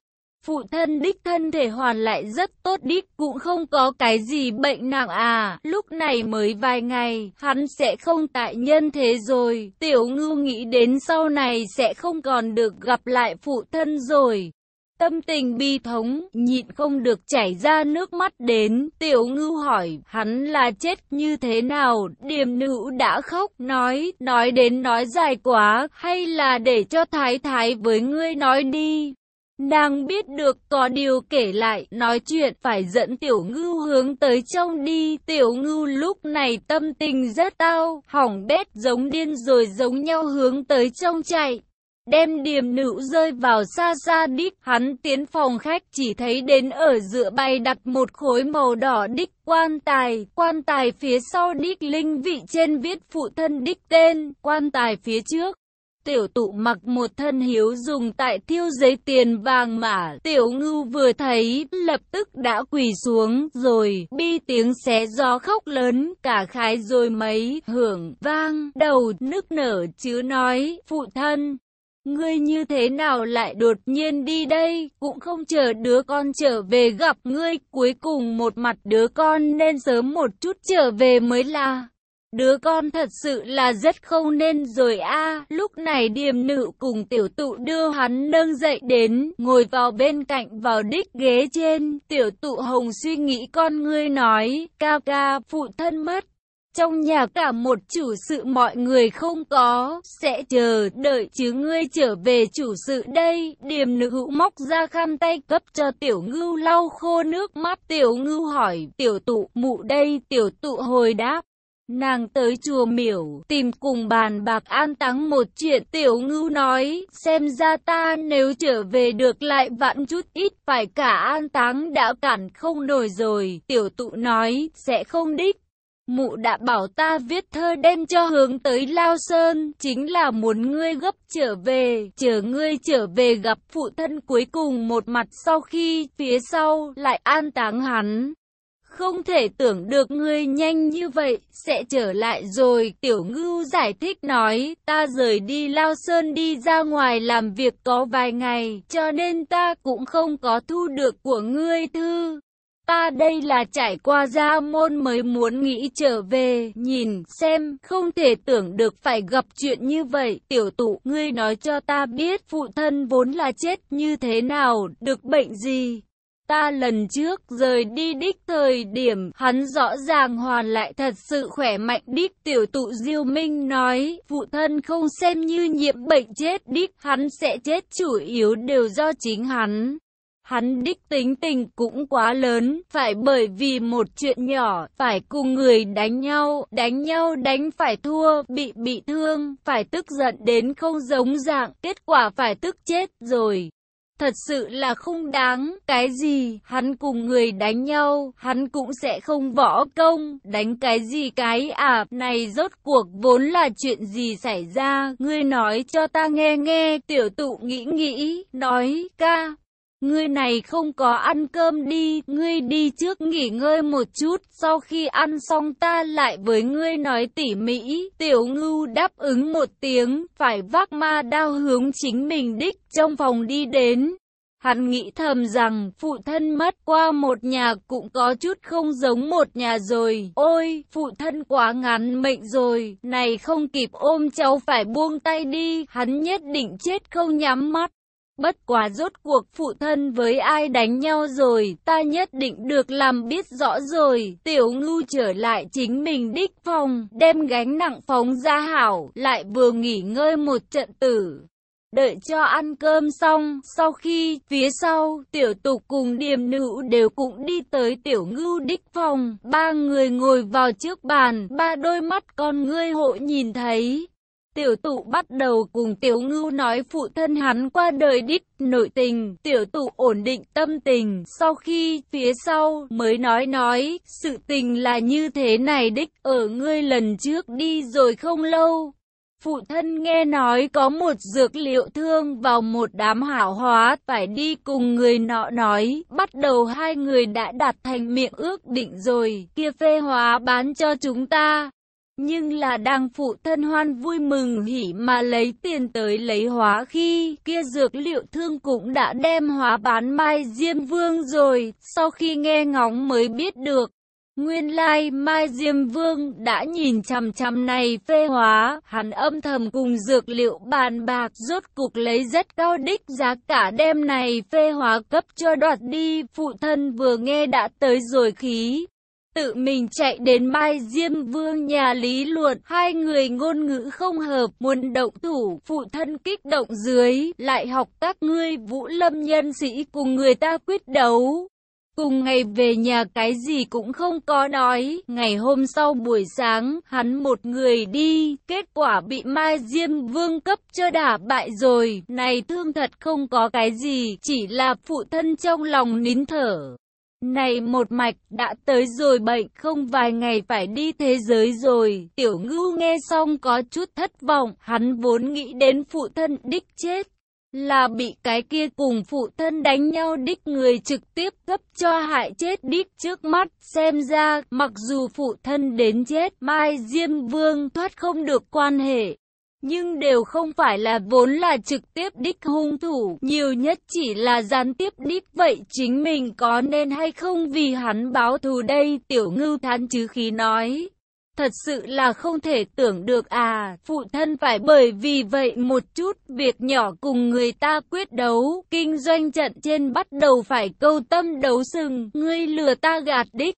Phụ thân đích thân thể hoàn lại rất tốt đích, cũng không có cái gì bệnh nặng à, lúc này mới vài ngày, hắn sẽ không tại nhân thế rồi, tiểu ngưu nghĩ đến sau này sẽ không còn được gặp lại phụ thân rồi. Tâm tình bi thống, nhịn không được chảy ra nước mắt đến, tiểu ngưu hỏi, hắn là chết như thế nào, điềm nữ đã khóc, nói, nói đến nói dài quá, hay là để cho thái thái với ngươi nói đi. Nàng biết được có điều kể lại, nói chuyện phải dẫn tiểu ngưu hướng tới trong đi. Tiểu ngưu lúc này tâm tình rất tao, hỏng bét giống điên rồi giống nhau hướng tới trong chạy. Đem điềm nữ rơi vào xa xa đích, hắn tiến phòng khách chỉ thấy đến ở giữa bay đặt một khối màu đỏ đích quan tài, quan tài phía sau đích linh vị trên viết phụ thân đích tên, quan tài phía trước Tiểu tụ mặc một thân hiếu dùng tại thiêu giấy tiền vàng mà tiểu ngưu vừa thấy lập tức đã quỳ xuống rồi bi tiếng xé gió khóc lớn cả khái rồi mấy hưởng vang đầu nức nở chứ nói phụ thân. Ngươi như thế nào lại đột nhiên đi đây, cũng không chờ đứa con trở về gặp ngươi, cuối cùng một mặt đứa con nên sớm một chút trở về mới là. Đứa con thật sự là rất không nên rồi a. Lúc này điềm nữ cùng tiểu tụ đưa hắn nâng dậy đến, ngồi vào bên cạnh vào đích ghế trên. Tiểu tụ hồng suy nghĩ con ngươi nói, ca ca, phụ thân mất. Trong nhà cả một chủ sự mọi người không có, sẽ chờ đợi chứ ngươi trở về chủ sự đây. Điềm nữ hữu móc ra khăn tay cấp cho tiểu ngưu lau khô nước mắt. Tiểu ngưu hỏi, tiểu tụ mụ đây, tiểu tụ hồi đáp. Nàng tới chùa miểu, tìm cùng bàn bạc an táng một chuyện tiểu ngưu nói, xem ra ta nếu trở về được lại vặn chút ít, phải cả an táng đã cản không nổi rồi, tiểu tụ nói, sẽ không đích. Mụ đã bảo ta viết thơ đem cho hướng tới Lao Sơn, chính là muốn ngươi gấp trở về, chờ ngươi trở về gặp phụ thân cuối cùng một mặt sau khi phía sau lại an táng hắn không thể tưởng được ngươi nhanh như vậy, sẽ trở lại rồi. Tiểu ngưu giải thích nói, ta rời đi Lao Sơn đi ra ngoài làm việc có vài ngày, cho nên ta cũng không có thu được của ngươi thư. Ta đây là trải qua gia môn mới muốn nghĩ trở về, nhìn, xem, không thể tưởng được phải gặp chuyện như vậy. Tiểu tụ, ngươi nói cho ta biết phụ thân vốn là chết như thế nào, được bệnh gì. Ta lần trước rời đi đích thời điểm, hắn rõ ràng hoàn lại thật sự khỏe mạnh đích tiểu tụ diêu minh nói, phụ thân không xem như nhiễm bệnh chết đích, hắn sẽ chết chủ yếu đều do chính hắn. Hắn đích tính tình cũng quá lớn, phải bởi vì một chuyện nhỏ, phải cùng người đánh nhau, đánh nhau đánh phải thua, bị bị thương, phải tức giận đến không giống dạng, kết quả phải tức chết rồi. Thật sự là không đáng, cái gì, hắn cùng người đánh nhau, hắn cũng sẽ không võ công, đánh cái gì cái à, này rốt cuộc vốn là chuyện gì xảy ra, ngươi nói cho ta nghe nghe, tiểu tụ nghĩ nghĩ, nói, ca, Ngươi này không có ăn cơm đi, ngươi đi trước nghỉ ngơi một chút, sau khi ăn xong ta lại với ngươi nói tỉ mỹ. Tiểu ngưu đáp ứng một tiếng, phải vác ma đao hướng chính mình đích trong phòng đi đến. Hắn nghĩ thầm rằng phụ thân mất qua một nhà cũng có chút không giống một nhà rồi. Ôi, phụ thân quá ngắn mệnh rồi, này không kịp ôm cháu phải buông tay đi, hắn nhất định chết không nhắm mắt. Bất quá rốt cuộc phụ thân với ai đánh nhau rồi, ta nhất định được làm biết rõ rồi. Tiểu ngưu trở lại chính mình đích phòng, đem gánh nặng phóng ra hảo, lại vừa nghỉ ngơi một trận tử. Đợi cho ăn cơm xong, sau khi, phía sau, tiểu tục cùng điềm nữ đều cũng đi tới tiểu ngưu đích phòng. Ba người ngồi vào trước bàn, ba đôi mắt con ngươi hộ nhìn thấy. Tiểu tụ bắt đầu cùng tiểu ngưu nói phụ thân hắn qua đời đích nội tình, tiểu tụ ổn định tâm tình, sau khi phía sau mới nói nói, sự tình là như thế này đích, ở ngươi lần trước đi rồi không lâu. Phụ thân nghe nói có một dược liệu thương vào một đám hảo hóa, phải đi cùng người nọ nói, bắt đầu hai người đã đặt thành miệng ước định rồi, kia phê hóa bán cho chúng ta. Nhưng là đang phụ thân hoan vui mừng hỉ mà lấy tiền tới lấy hóa khi kia dược liệu thương cũng đã đem hóa bán Mai Diêm Vương rồi, sau khi nghe ngóng mới biết được. Nguyên lai Mai Diêm Vương đã nhìn chằm chằm này phê hóa, hắn âm thầm cùng dược liệu bàn bạc rốt cục lấy rất cao đích giá cả đem này phê hóa cấp cho đoạt đi, phụ thân vừa nghe đã tới rồi khí tự mình chạy đến Mai Diêm Vương nhà lý luận, hai người ngôn ngữ không hợp, muốn động thủ, phụ thân kích động dưới, lại học các ngươi vũ lâm nhân sĩ cùng người ta quyết đấu. Cùng ngày về nhà cái gì cũng không có nói, ngày hôm sau buổi sáng, hắn một người đi, kết quả bị Mai Diêm Vương cấp cho đả bại rồi, này thương thật không có cái gì, chỉ là phụ thân trong lòng nín thở. Này một mạch, đã tới rồi bệnh, không vài ngày phải đi thế giới rồi. Tiểu ngưu nghe xong có chút thất vọng. Hắn vốn nghĩ đến phụ thân đích chết. Là bị cái kia cùng phụ thân đánh nhau đích người trực tiếp cấp cho hại chết đích trước mắt. Xem ra, mặc dù phụ thân đến chết, Mai Diêm Vương thoát không được quan hệ nhưng đều không phải là vốn là trực tiếp đích hung thủ, nhiều nhất chỉ là gián tiếp đích vậy chính mình có nên hay không vì hắn báo thù đây, tiểu ngưu than chứ khí nói. Thật sự là không thể tưởng được à, phụ thân phải bởi vì vậy một chút việc nhỏ cùng người ta quyết đấu, kinh doanh trận trên bắt đầu phải câu tâm đấu sừng, ngươi lừa ta gạt đích.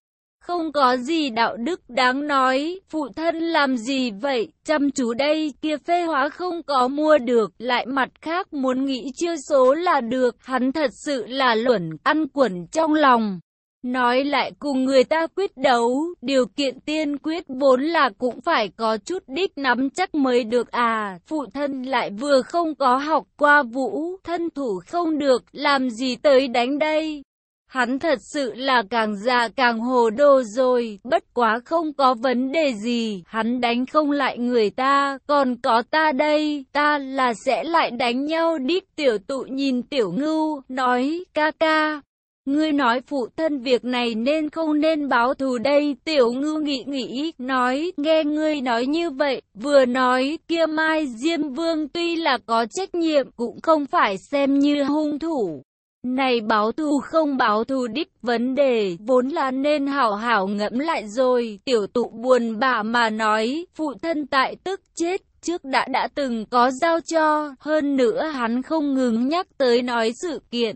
Không có gì đạo đức đáng nói, phụ thân làm gì vậy, chăm chú đây, kia phê hóa không có mua được, lại mặt khác muốn nghĩ chưa số là được, hắn thật sự là luẩn, ăn quẩn trong lòng. Nói lại cùng người ta quyết đấu, điều kiện tiên quyết vốn là cũng phải có chút đích nắm chắc mới được à, phụ thân lại vừa không có học qua vũ, thân thủ không được, làm gì tới đánh đây. Hắn thật sự là càng già càng hồ đồ rồi, bất quá không có vấn đề gì, hắn đánh không lại người ta, còn có ta đây, ta là sẽ lại đánh nhau đít tiểu tụ nhìn tiểu ngưu, nói, ca ca, Ngươi nói phụ thân việc này nên không nên báo thù đây, tiểu ngưu nghĩ nghĩ, nói, nghe ngươi nói như vậy, vừa nói, kia mai Diêm Vương tuy là có trách nhiệm, cũng không phải xem như hung thủ. Này báo thù không báo thù đích vấn đề, vốn là nên hảo hảo ngẫm lại rồi, tiểu tụ buồn bã mà nói, phụ thân tại tức chết, trước đã đã từng có giao cho, hơn nữa hắn không ngừng nhắc tới nói sự kiện.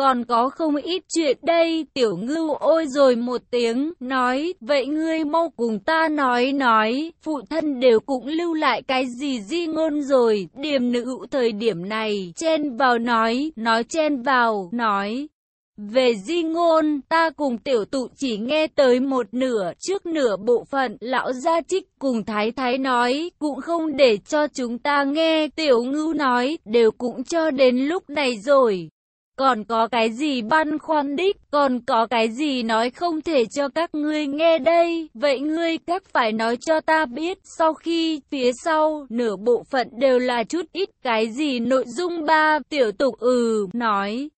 Còn có không ít chuyện đây, tiểu ngưu ôi rồi một tiếng, nói, vậy ngươi mau cùng ta nói nói, phụ thân đều cũng lưu lại cái gì di ngôn rồi, điểm nữ thời điểm này, chen vào nói, nói chen vào, nói. Về di ngôn, ta cùng tiểu tụ chỉ nghe tới một nửa, trước nửa bộ phận, lão gia trích cùng thái thái nói, cũng không để cho chúng ta nghe, tiểu ngưu nói, đều cũng cho đến lúc này rồi. Còn có cái gì băn khoăn đích, còn có cái gì nói không thể cho các ngươi nghe đây, vậy ngươi các phải nói cho ta biết, sau khi phía sau, nửa bộ phận đều là chút ít cái gì nội dung ba, tiểu tục ừ, nói.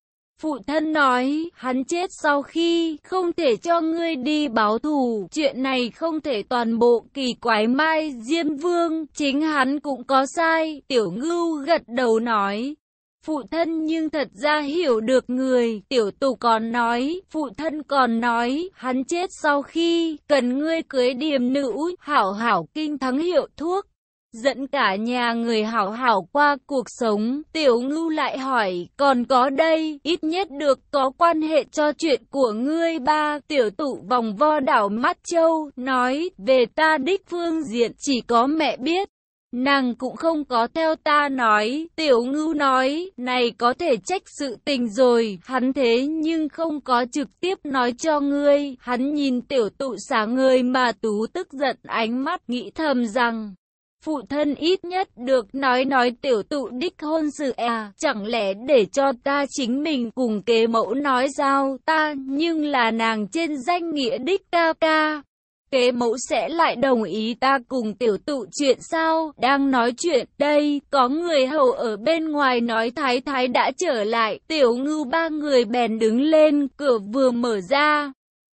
Phụ thân nói, hắn chết sau khi không thể cho ngươi đi báo thù, chuyện này không thể toàn bộ kỳ quái mai Diêm Vương, chính hắn cũng có sai, tiểu ngưu gật đầu nói. Phụ thân nhưng thật ra hiểu được người, tiểu tù còn nói, phụ thân còn nói, hắn chết sau khi, cần ngươi cưới điềm nữ, hảo hảo kinh thắng hiệu thuốc. Dẫn cả nhà người hảo hảo qua cuộc sống, tiểu ngưu lại hỏi, còn có đây, ít nhất được có quan hệ cho chuyện của ngươi ba, tiểu tụ vòng vo đảo mắt châu, nói, về ta đích phương diện chỉ có mẹ biết. Nàng cũng không có theo ta nói, tiểu ngưu nói, này có thể trách sự tình rồi, hắn thế nhưng không có trực tiếp nói cho ngươi, hắn nhìn tiểu tụ sáng người mà tú tức giận ánh mắt nghĩ thầm rằng, phụ thân ít nhất được nói nói tiểu tụ đích hôn sự à, chẳng lẽ để cho ta chính mình cùng kế mẫu nói sao? Ta, nhưng là nàng trên danh nghĩa đích ca ca kế mẫu sẽ lại đồng ý ta cùng tiểu tụ chuyện sao? Đang nói chuyện, đây, có người hầu ở bên ngoài nói thái thái đã trở lại, tiểu ngưu ba người bèn đứng lên, cửa vừa mở ra.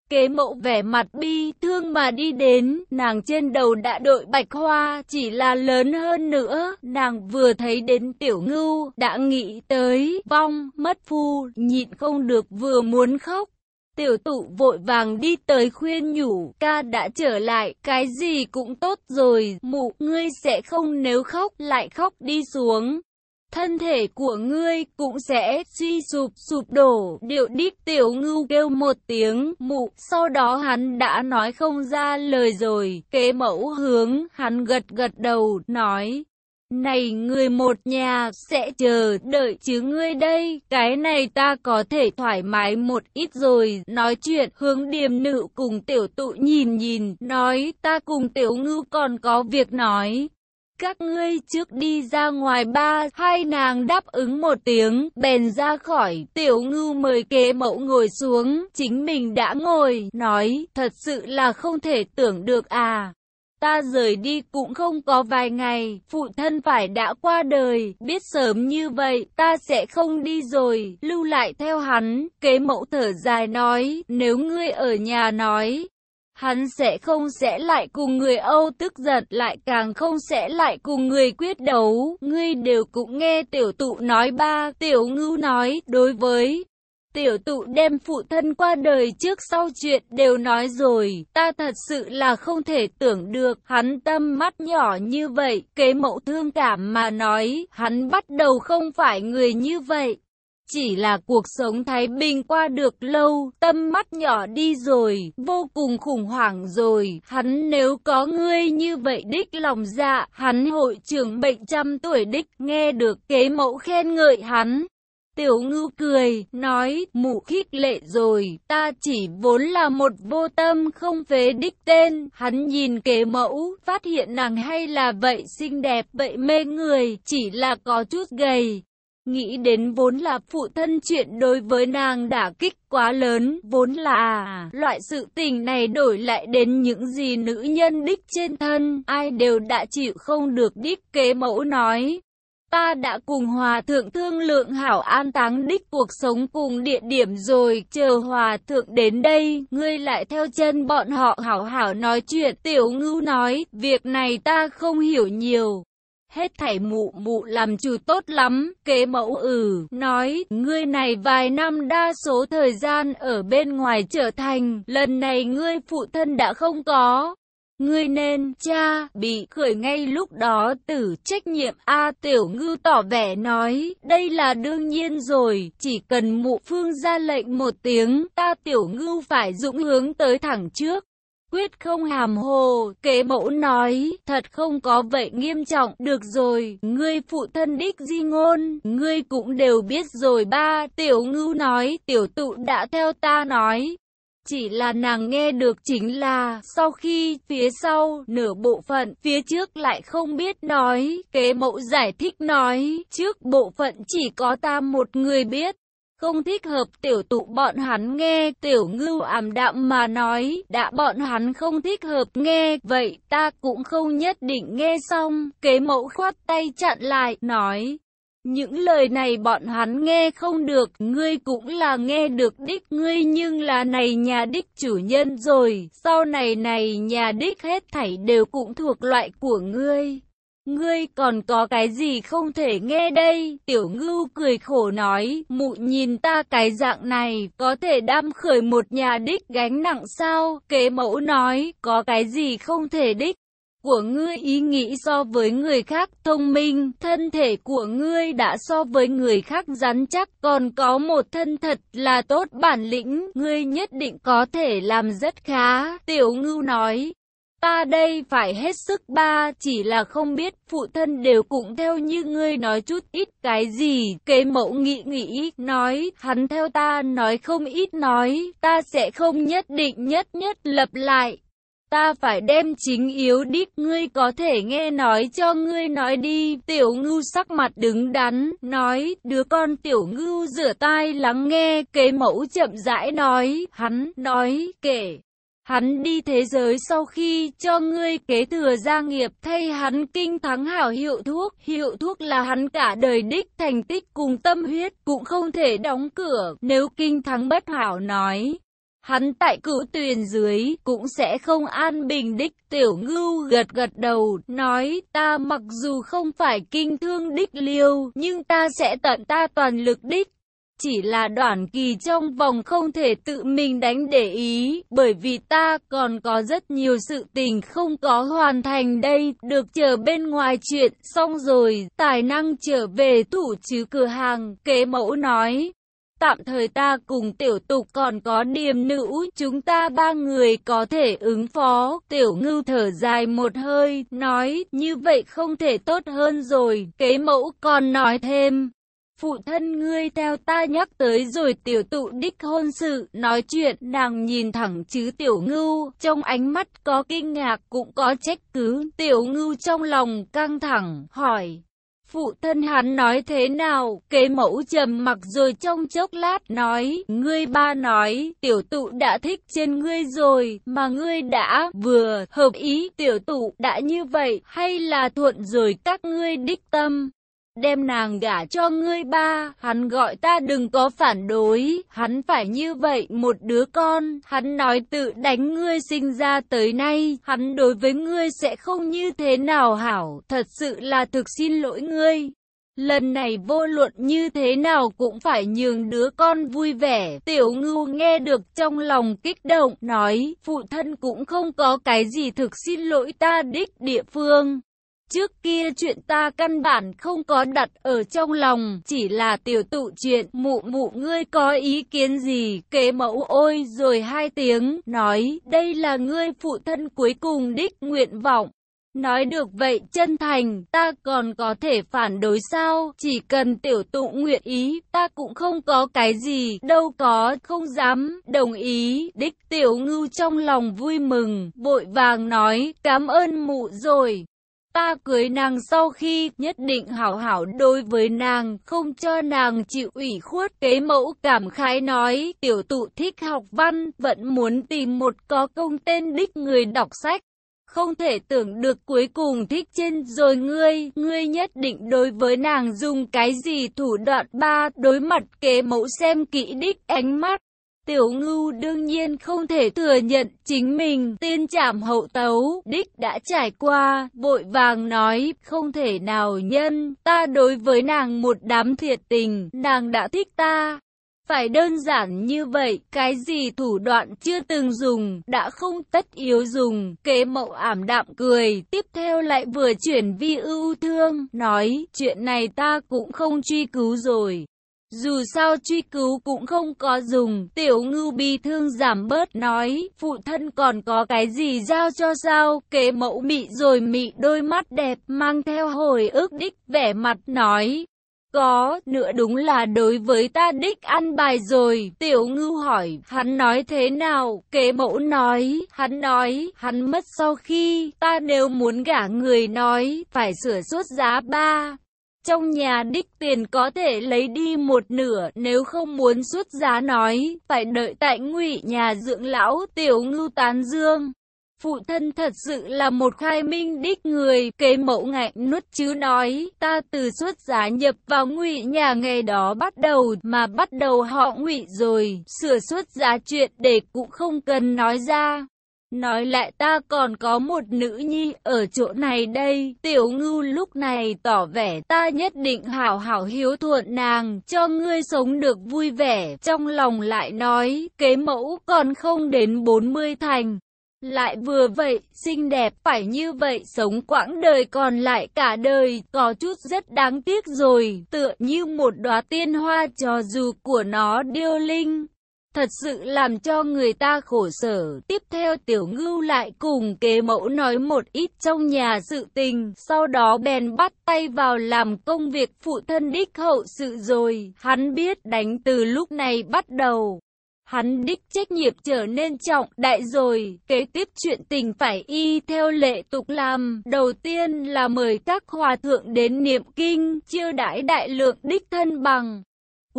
Kế mẫu vẻ mặt bi thương mà đi đến, nàng trên đầu đã đội bạch hoa, chỉ là lớn hơn nữa, nàng vừa thấy đến tiểu ngưu, đã nghĩ tới, vong, mất phu, nhịn không được vừa muốn khóc. Tiểu tụ vội vàng đi tới khuyên nhủ, ca đã trở lại, cái gì cũng tốt rồi, mụ, ngươi sẽ không nếu khóc, lại khóc đi xuống. Thân thể của ngươi cũng sẽ suy sụp sụp đổ, điệu đích tiểu ngưu kêu một tiếng, mụ, sau đó hắn đã nói không ra lời rồi, kế mẫu hướng, hắn gật gật đầu, nói, này người một nhà sẽ chờ đợi chứ ngươi đây, cái này ta có thể thoải mái một ít rồi, nói chuyện hướng điềm nữ cùng tiểu tụ nhìn nhìn, nói ta cùng tiểu ngư còn có việc nói. Các ngươi trước đi ra ngoài ba, hai nàng đáp ứng một tiếng, bèn ra khỏi, tiểu ngư mời kế mẫu ngồi xuống, chính mình đã ngồi, nói, thật sự là không thể tưởng được à. Ta rời đi cũng không có vài ngày, phụ thân phải đã qua đời, biết sớm như vậy, ta sẽ không đi rồi, lưu lại theo hắn, kế mẫu thở dài nói, nếu ngươi ở nhà nói, hắn sẽ không sẽ lại cùng người Âu tức giận, lại càng không sẽ lại cùng người quyết đấu, ngươi đều cũng nghe tiểu tụ nói ba, tiểu ngưu nói, đối với Tiểu tụ đem phụ thân qua đời trước sau chuyện đều nói rồi, ta thật sự là không thể tưởng được, hắn tâm mắt nhỏ như vậy, kế mẫu thương cảm mà nói, hắn bắt đầu không phải người như vậy. Chỉ là cuộc sống Thái Bình qua được lâu, tâm mắt nhỏ đi rồi, vô cùng khủng hoảng rồi, hắn nếu có ngươi như vậy đích lòng dạ, hắn hội trưởng bệnh trăm tuổi đích, nghe được kế mẫu khen ngợi hắn, Tiểu ngư cười, nói, mụ khích lệ rồi, ta chỉ vốn là một vô tâm không phế đích tên. Hắn nhìn kế mẫu, phát hiện nàng hay là vậy xinh đẹp, vậy mê người, chỉ là có chút gầy. Nghĩ đến vốn là phụ thân chuyện đối với nàng đã kích quá lớn, vốn là à, loại sự tình này đổi lại đến những gì nữ nhân đích trên thân, ai đều đã chịu không được đích kế mẫu nói. Ta đã cùng hòa thượng thương lượng hảo an táng đích cuộc sống cùng địa điểm rồi, chờ hòa thượng đến đây, ngươi lại theo chân bọn họ hảo hảo nói chuyện. Tiểu ngưu nói, việc này ta không hiểu nhiều. Hết thảy mụ mụ làm chủ tốt lắm, kế mẫu ừ, nói, ngươi này vài năm đa số thời gian ở bên ngoài trở thành, lần này ngươi phụ thân đã không có. Ngươi nên, cha, bị khởi ngay lúc đó tử trách nhiệm A Tiểu Ngư tỏ vẻ nói, đây là đương nhiên rồi, chỉ cần mụ phương ra lệnh một tiếng, ta Tiểu Ngư phải dũng hướng tới thẳng trước. Quyết không hàm hồ, kế mẫu nói, thật không có vậy nghiêm trọng, được rồi, ngươi phụ thân đích di ngôn, ngươi cũng đều biết rồi ba, tiểu ngưu nói, tiểu tụ đã theo ta nói. Chỉ là nàng nghe được chính là, sau khi, phía sau, nửa bộ phận, phía trước lại không biết nói, kế mẫu giải thích nói, trước bộ phận chỉ có ta một người biết, không thích hợp tiểu tụ bọn hắn nghe, tiểu ngưu ảm đạm mà nói, đã bọn hắn không thích hợp nghe, vậy ta cũng không nhất định nghe xong, kế mẫu khoát tay chặn lại, nói. Những lời này bọn hắn nghe không được, ngươi cũng là nghe được đích ngươi nhưng là này nhà đích chủ nhân rồi, sau này này nhà đích hết thảy đều cũng thuộc loại của ngươi. Ngươi còn có cái gì không thể nghe đây? Tiểu ngưu cười khổ nói, mụ nhìn ta cái dạng này, có thể đam khởi một nhà đích gánh nặng sao? Kế mẫu nói, có cái gì không thể đích? Của ngươi ý nghĩ so với người khác thông minh, thân thể của ngươi đã so với người khác rắn chắc, còn có một thân thật là tốt bản lĩnh, ngươi nhất định có thể làm rất khá. Tiểu ngưu nói, Ta đây phải hết sức ba, chỉ là không biết phụ thân đều cũng theo như ngươi nói chút ít cái gì. Kế mẫu nghĩ nghĩ, nói, hắn theo ta nói không ít nói, ta sẽ không nhất định nhất nhất lập lại. Ta phải đem chính yếu đích ngươi có thể nghe nói cho ngươi nói đi. Tiểu ngưu sắc mặt đứng đắn, nói, đứa con tiểu ngưu rửa tai lắng nghe, kế mẫu chậm rãi nói, hắn, nói, kể. Hắn đi thế giới sau khi cho ngươi kế thừa gia nghiệp thay hắn kinh thắng hảo hiệu thuốc. Hiệu thuốc là hắn cả đời đích thành tích cùng tâm huyết cũng không thể đóng cửa. Nếu kinh thắng bất hảo nói. Hắn tại cửu tuyền dưới cũng sẽ không an bình đích tiểu ngưu gật gật đầu nói ta mặc dù không phải kinh thương đích liêu nhưng ta sẽ tận ta toàn lực đích chỉ là đoạn kỳ trong vòng không thể tự mình đánh để ý, bởi vì ta còn có rất nhiều sự tình không có hoàn thành đây, được chờ bên ngoài chuyện, xong rồi, tài năng trở về thủ chứ cửa hàng, kế mẫu nói. Tạm thời ta cùng tiểu tục còn có điềm nữ, chúng ta ba người có thể ứng phó. Tiểu ngưu thở dài một hơi, nói, như vậy không thể tốt hơn rồi. Kế mẫu còn nói thêm, Phụ thân ngươi theo ta nhắc tới rồi tiểu tụ đích hôn sự, nói chuyện nàng nhìn thẳng chứ tiểu ngưu, trong ánh mắt có kinh ngạc cũng có trách cứ, tiểu ngưu trong lòng căng thẳng, hỏi. Phụ thân hắn nói thế nào, kế mẫu trầm mặc rồi trong chốc lát nói, ngươi ba nói, tiểu tụ đã thích trên ngươi rồi, mà ngươi đã vừa hợp ý tiểu tụ đã như vậy, hay là thuận rồi các ngươi đích tâm? Đem nàng gả cho ngươi ba, hắn gọi ta đừng có phản đối, hắn phải như vậy một đứa con, hắn nói tự đánh ngươi sinh ra tới nay, hắn đối với ngươi sẽ không như thế nào hảo, thật sự là thực xin lỗi ngươi. Lần này vô luận như thế nào cũng phải nhường đứa con vui vẻ. Tiểu ngưu nghe được trong lòng kích động, nói, phụ thân cũng không có cái gì thực xin lỗi ta đích địa phương. Trước kia chuyện ta căn bản không có đặt ở trong lòng, chỉ là tiểu tụ chuyện, mụ mụ ngươi có ý kiến gì, kế mẫu ôi rồi hai tiếng, nói, đây là ngươi phụ thân cuối cùng đích nguyện vọng. Nói được vậy chân thành, ta còn có thể phản đối sao, chỉ cần tiểu tụ nguyện ý, ta cũng không có cái gì, đâu có, không dám, đồng ý, đích tiểu ngưu trong lòng vui mừng, vội vàng nói, cảm ơn mụ rồi. Ta cưới nàng sau khi nhất định hảo hảo đối với nàng, không cho nàng chịu ủy khuất. Kế mẫu cảm khái nói, tiểu tụ thích học văn, vẫn muốn tìm một có công tên đích người đọc sách. Không thể tưởng được cuối cùng thích trên rồi ngươi, ngươi nhất định đối với nàng dùng cái gì thủ đoạn ba, đối mặt kế mẫu xem kỹ đích ánh mắt. Tiểu ngưu đương nhiên không thể thừa nhận chính mình tiên trảm hậu tấu, đích đã trải qua, vội vàng nói, không thể nào nhân, ta đối với nàng một đám thiệt tình, nàng đã thích ta. Phải đơn giản như vậy, cái gì thủ đoạn chưa từng dùng, đã không tất yếu dùng, kế mậu ảm đạm cười, tiếp theo lại vừa chuyển vi ưu thương, nói, chuyện này ta cũng không truy cứu rồi. Dù sao truy cứu cũng không có dùng, tiểu ngưu bi thương giảm bớt nói, phụ thân còn có cái gì giao cho sao, kế mẫu mị rồi mị đôi mắt đẹp mang theo hồi ức đích vẻ mặt nói. Có, nữa đúng là đối với ta đích ăn bài rồi, tiểu ngưu hỏi, hắn nói thế nào, kế mẫu nói, hắn nói, hắn mất sau khi, ta nếu muốn gả người nói, phải sửa suốt giá ba. Trong nhà đích tiền có thể lấy đi một nửa, nếu không muốn xuất giá nói, phải đợi tại ngụy nhà dưỡng lão tiểu ngưu tán dương. Phụ thân thật sự là một khai minh đích người, kế mẫu ngạnh nuốt chứ nói, ta từ xuất giá nhập vào ngụy nhà ngày đó bắt đầu, mà bắt đầu họ ngụy rồi, sửa xuất giá chuyện để cũng không cần nói ra. Nói lại ta còn có một nữ nhi ở chỗ này đây, tiểu ngưu lúc này tỏ vẻ ta nhất định hảo hảo hiếu thuận nàng, cho ngươi sống được vui vẻ, trong lòng lại nói, kế mẫu còn không đến 40 thành. Lại vừa vậy, xinh đẹp phải như vậy, sống quãng đời còn lại cả đời, có chút rất đáng tiếc rồi, tựa như một đóa tiên hoa cho dù của nó điêu linh thật sự làm cho người ta khổ sở. Tiếp theo tiểu ngưu lại cùng kế mẫu nói một ít trong nhà sự tình, sau đó bèn bắt tay vào làm công việc phụ thân đích hậu sự rồi. Hắn biết đánh từ lúc này bắt đầu. Hắn đích trách nhiệm trở nên trọng đại rồi, kế tiếp chuyện tình phải y theo lệ tục làm. Đầu tiên là mời các hòa thượng đến niệm kinh, chiêu đãi đại lượng đích thân bằng.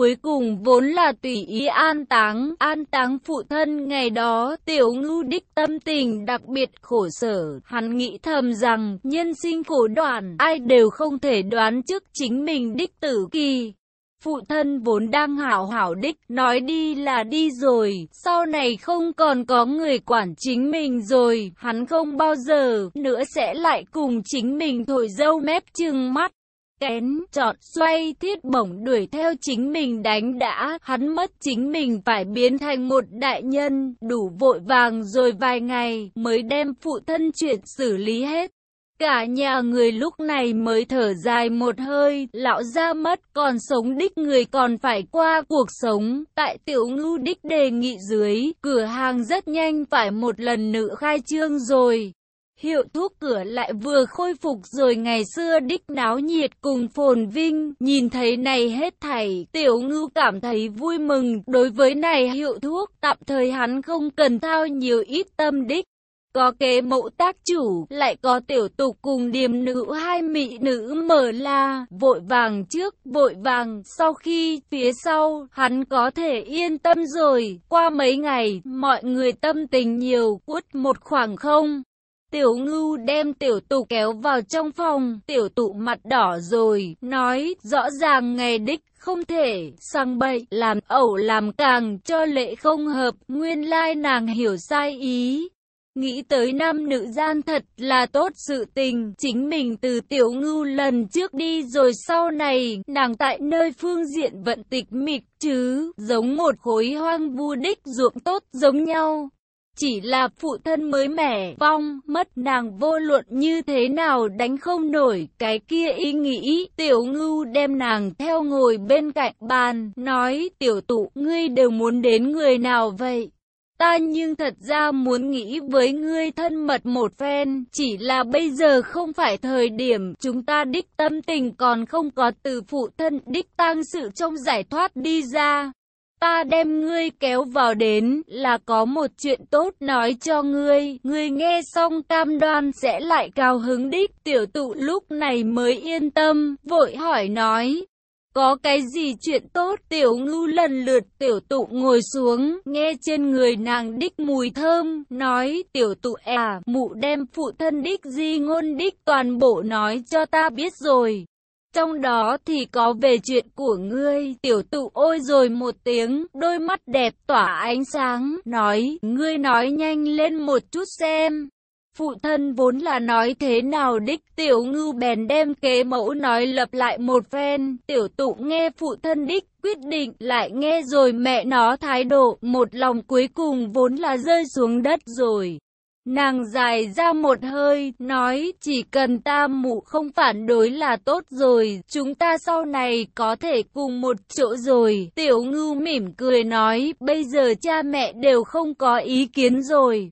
Cuối cùng vốn là tùy ý an táng, an táng phụ thân. Ngày đó, tiểu ngưu đích tâm tình đặc biệt khổ sở, hắn nghĩ thầm rằng, nhân sinh khổ đoạn, ai đều không thể đoán trước chính mình đích tử kỳ. Phụ thân vốn đang hảo hảo đích, nói đi là đi rồi, sau này không còn có người quản chính mình rồi, hắn không bao giờ nữa sẽ lại cùng chính mình thổi dâu mép chừng mắt kén, chọn, xoay, thiết bổng đuổi theo chính mình đánh đã, hắn mất chính mình phải biến thành một đại nhân, đủ vội vàng rồi vài ngày mới đem phụ thân chuyện xử lý hết. Cả nhà người lúc này mới thở dài một hơi, lão ra mất, còn sống đích người còn phải qua cuộc sống. Tại tiểu ngưu đích đề nghị dưới, cửa hàng rất nhanh phải một lần nữa khai trương rồi. Hiệu thuốc cửa lại vừa khôi phục rồi ngày xưa đích náo nhiệt cùng phồn vinh, nhìn thấy này hết thảy, tiểu ngưu cảm thấy vui mừng, đối với này hiệu thuốc, tạm thời hắn không cần thao nhiều ít tâm đích. Có kế mẫu tác chủ, lại có tiểu tục cùng điềm nữ hai mỹ nữ mở la, vội vàng trước, vội vàng, sau khi, phía sau, hắn có thể yên tâm rồi, qua mấy ngày, mọi người tâm tình nhiều, quất một khoảng không. Tiểu ngưu đem tiểu tụ kéo vào trong phòng, tiểu tụ mặt đỏ rồi, nói rõ ràng ngày đích không thể, sang bậy, làm ẩu làm càng cho lệ không hợp, nguyên lai nàng hiểu sai ý. Nghĩ tới nam nữ gian thật là tốt sự tình, chính mình từ tiểu ngưu lần trước đi rồi sau này, nàng tại nơi phương diện vận tịch mịch chứ, giống một khối hoang vu đích ruộng tốt giống nhau. Chỉ là phụ thân mới mẻ, vong, mất nàng vô luận như thế nào đánh không nổi, cái kia ý nghĩ, tiểu ngưu đem nàng theo ngồi bên cạnh bàn, nói, tiểu tụ, ngươi đều muốn đến người nào vậy? Ta nhưng thật ra muốn nghĩ với ngươi thân mật một phen, chỉ là bây giờ không phải thời điểm chúng ta đích tâm tình còn không có từ phụ thân đích tăng sự trong giải thoát đi ra. Ta đem ngươi kéo vào đến là có một chuyện tốt nói cho ngươi, ngươi nghe xong cam đoan sẽ lại cao hứng đích. Tiểu tụ lúc này mới yên tâm, vội hỏi nói. Có cái gì chuyện tốt? Tiểu ngưu lần lượt tiểu tụ ngồi xuống, nghe trên người nàng đích mùi thơm, nói tiểu tụ à, mụ đem phụ thân đích di ngôn đích toàn bộ nói cho ta biết rồi. Trong đó thì có về chuyện của ngươi, tiểu tụ ôi rồi một tiếng, đôi mắt đẹp tỏa ánh sáng, nói, ngươi nói nhanh lên một chút xem. Phụ thân vốn là nói thế nào đích tiểu ngưu bèn đem kế mẫu nói lập lại một phen, tiểu tụ nghe phụ thân đích quyết định lại nghe rồi mẹ nó thái độ, một lòng cuối cùng vốn là rơi xuống đất rồi. Nàng dài ra một hơi, nói chỉ cần ta mụ không phản đối là tốt rồi, chúng ta sau này có thể cùng một chỗ rồi. Tiểu ngưu mỉm cười nói, bây giờ cha mẹ đều không có ý kiến rồi.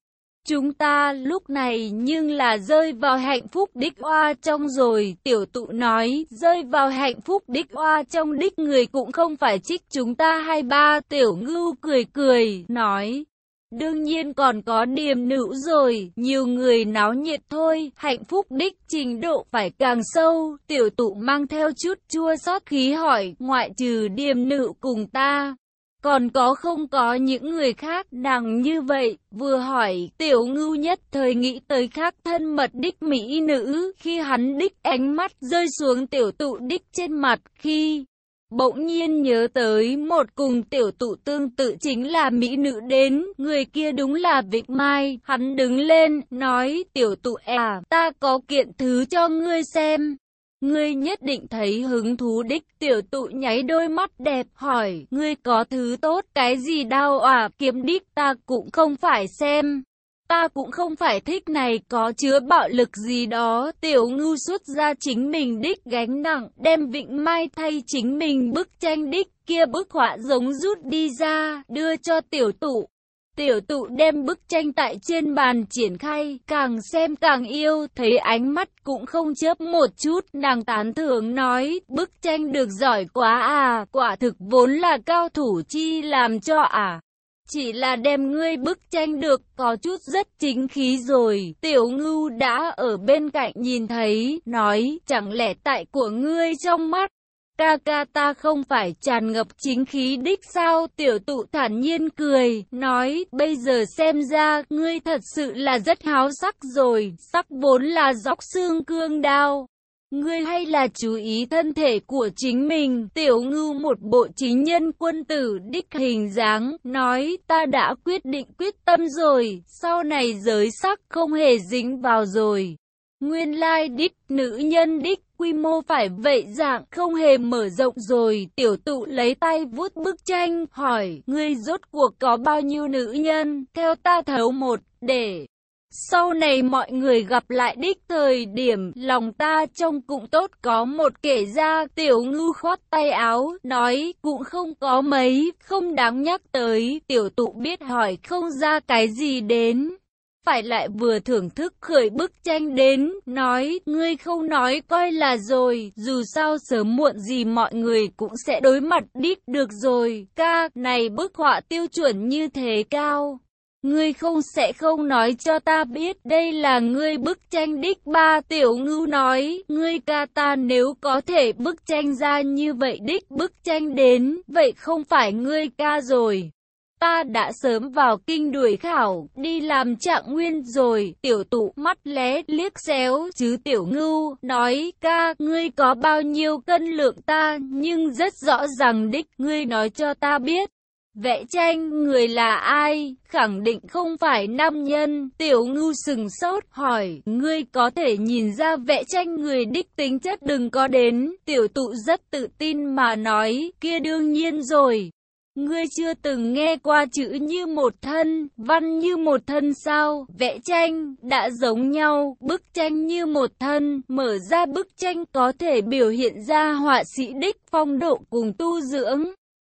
Chúng ta lúc này nhưng là rơi vào hạnh phúc đích oa trong rồi, tiểu tụ nói, rơi vào hạnh phúc đích oa trong đích người cũng không phải trích chúng ta hai ba, tiểu ngưu cười cười, nói. Đương nhiên còn có điềm nữ rồi, nhiều người náo nhiệt thôi, hạnh phúc đích trình độ phải càng sâu, tiểu tụ mang theo chút chua xót khí hỏi, ngoại trừ điềm nữ cùng ta. Còn có không có những người khác nàng như vậy, vừa hỏi, tiểu ngưu nhất thời nghĩ tới khác thân mật đích mỹ nữ, khi hắn đích ánh mắt rơi xuống tiểu tụ đích trên mặt, khi bỗng nhiên nhớ tới một cùng tiểu tụ tương tự chính là mỹ nữ đến, người kia đúng là Vịnh Mai, hắn đứng lên, nói, tiểu tụ à, ta có kiện thứ cho ngươi xem. Ngươi nhất định thấy hứng thú đích tiểu tụ nháy đôi mắt đẹp hỏi, ngươi có thứ tốt cái gì đau à, kiếm đích ta cũng không phải xem. Ta cũng không phải thích này có chứa bạo lực gì đó, tiểu ngưu xuất ra chính mình đích gánh nặng, đem vịnh mai thay chính mình bức tranh đích kia bức họa giống rút đi ra, đưa cho tiểu tụ. Tiểu tụ đem bức tranh tại trên bàn triển khai, càng xem càng yêu, thấy ánh mắt cũng không chớp một chút, nàng tán thưởng nói, bức tranh được giỏi quá à, quả thực vốn là cao thủ chi làm cho à. Chỉ là đem ngươi bức tranh được có chút rất chính khí rồi. Tiểu ngưu đã ở bên cạnh nhìn thấy, nói, chẳng lẽ tại của ngươi trong mắt. Ca ca ta không phải tràn ngập chính khí đích sao? Tiểu tụ thản nhiên cười, nói, bây giờ xem ra, ngươi thật sự là rất háo sắc rồi, sắc vốn là dọc xương cương đao. Ngươi hay là chú ý thân thể của chính mình, tiểu ngưu một bộ chính nhân quân tử đích hình dáng, nói ta đã quyết định quyết tâm rồi, sau này giới sắc không hề dính vào rồi. Nguyên lai đích, nữ nhân đích, quy mô phải vậy dạng, không hề mở rộng rồi, tiểu tụ lấy tay vuốt bức tranh, hỏi, ngươi rốt cuộc có bao nhiêu nữ nhân, theo ta thấu một, để... Sau này mọi người gặp lại đích thời điểm lòng ta trông cũng tốt có một kể ra tiểu ngư khoát tay áo nói cũng không có mấy không đáng nhắc tới tiểu tụ biết hỏi không ra cái gì đến phải lại vừa thưởng thức khởi bức tranh đến, nói, ngươi không nói coi là rồi, dù sao sớm muộn gì mọi người cũng sẽ đối mặt đích được rồi, ca, này bức họa tiêu chuẩn như thế cao. Ngươi không sẽ không nói cho ta biết đây là ngươi bức tranh đích ba tiểu ngưu nói, ngươi ca ta nếu có thể bức tranh ra như vậy đích bức tranh đến, vậy không phải ngươi ca rồi. Ta đã sớm vào kinh đuổi khảo, đi làm trạng nguyên rồi, tiểu tụ mắt lé liếc xéo, chứ tiểu ngưu, nói, ca, ngươi có bao nhiêu cân lượng ta, nhưng rất rõ ràng đích, ngươi nói cho ta biết. Vẽ tranh người là ai? Khẳng định không phải nam nhân. Tiểu ngưu sừng sốt hỏi, ngươi có thể nhìn ra vẽ tranh người đích tính chất đừng có đến. Tiểu tụ rất tự tin mà nói, kia đương nhiên rồi. Ngươi chưa từng nghe qua chữ như một thân, văn như một thân sao, vẽ tranh, đã giống nhau, bức tranh như một thân, mở ra bức tranh có thể biểu hiện ra họa sĩ đích phong độ cùng tu dưỡng.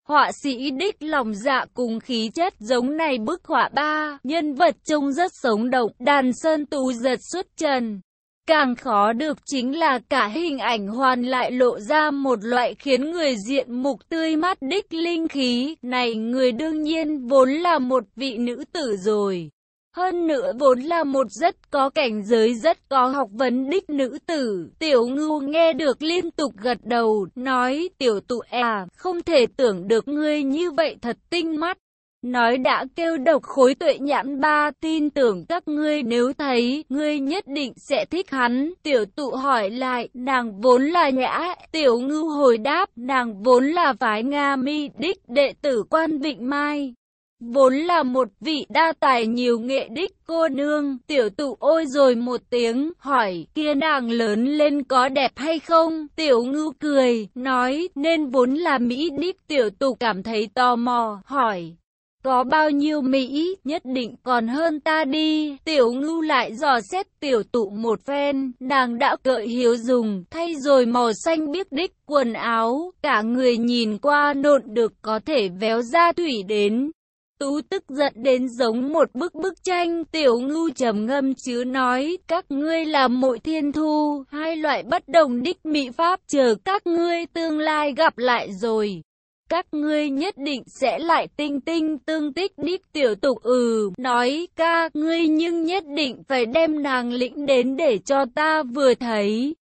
Họa sĩ đích lòng dạ cùng khí chất giống này bức họa ba, nhân vật trông rất sống động, đàn sơn tú giật xuất trần. Càng khó được chính là cả hình ảnh hoàn lại lộ ra một loại khiến người diện mục tươi mát đích linh khí. Này người đương nhiên vốn là một vị nữ tử rồi. Hơn nữa vốn là một rất có cảnh giới rất có học vấn đích nữ tử. Tiểu ngưu nghe được liên tục gật đầu, nói tiểu tụ e à, không thể tưởng được ngươi như vậy thật tinh mắt. Nói đã kêu độc khối tuệ nhãn ba tin tưởng các ngươi nếu thấy, ngươi nhất định sẽ thích hắn. Tiểu tụ hỏi lại, nàng vốn là nhã, tiểu ngưu hồi đáp, nàng vốn là phái Nga mi đích đệ tử quan Vịnh Mai. Vốn là một vị đa tài nhiều nghệ đích cô nương, tiểu tụ ôi rồi một tiếng, hỏi, kia nàng lớn lên có đẹp hay không? Tiểu ngưu cười, nói, nên vốn là Mỹ đích tiểu tụ cảm thấy tò mò, hỏi. Có bao nhiêu Mỹ, nhất định còn hơn ta đi. Tiểu ngưu lại dò xét tiểu tụ một phen, nàng đã cợi hiếu dùng, thay rồi màu xanh biếc đích quần áo, cả người nhìn qua nộn được có thể véo ra thủy đến. Tú tức giận đến giống một bức bức tranh, tiểu ngưu trầm ngâm chứ nói, các ngươi là mội thiên thu, hai loại bất đồng đích mỹ pháp, chờ các ngươi tương lai gặp lại rồi. Các ngươi nhất định sẽ lại tinh tinh tương tích đích tiểu tục ừ, nói ca, ngươi nhưng nhất định phải đem nàng lĩnh đến để cho ta vừa thấy.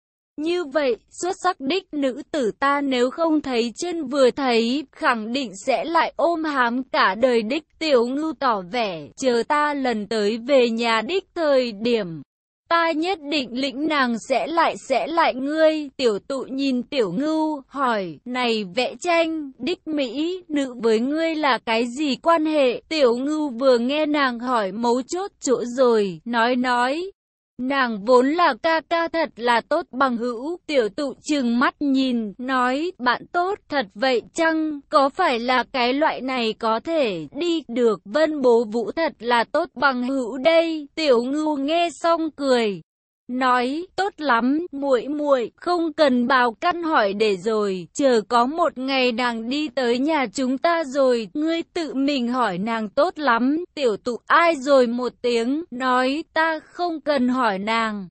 Như vậy, xuất sắc đích nữ tử ta nếu không thấy trên vừa thấy, khẳng định sẽ lại ôm hám cả đời đích tiểu ngưu tỏ vẻ, chờ ta lần tới về nhà đích thời điểm. Ta nhất định lĩnh nàng sẽ lại sẽ lại ngươi, tiểu tụ nhìn tiểu ngưu, hỏi, này vẽ tranh, đích Mỹ, nữ với ngươi là cái gì quan hệ? Tiểu ngưu vừa nghe nàng hỏi mấu chốt chỗ rồi, nói nói, Nàng vốn là ca ca thật là tốt bằng hữu, tiểu tụ chừng mắt nhìn, nói, bạn tốt thật vậy chăng, có phải là cái loại này có thể đi được, vân bố vũ thật là tốt bằng hữu đây, tiểu ngưu nghe xong cười. Nói, tốt lắm, muội muội không cần bào căn hỏi để rồi, chờ có một ngày nàng đi tới nhà chúng ta rồi, ngươi tự mình hỏi nàng tốt lắm, tiểu tụ ai rồi một tiếng, nói, ta không cần hỏi nàng.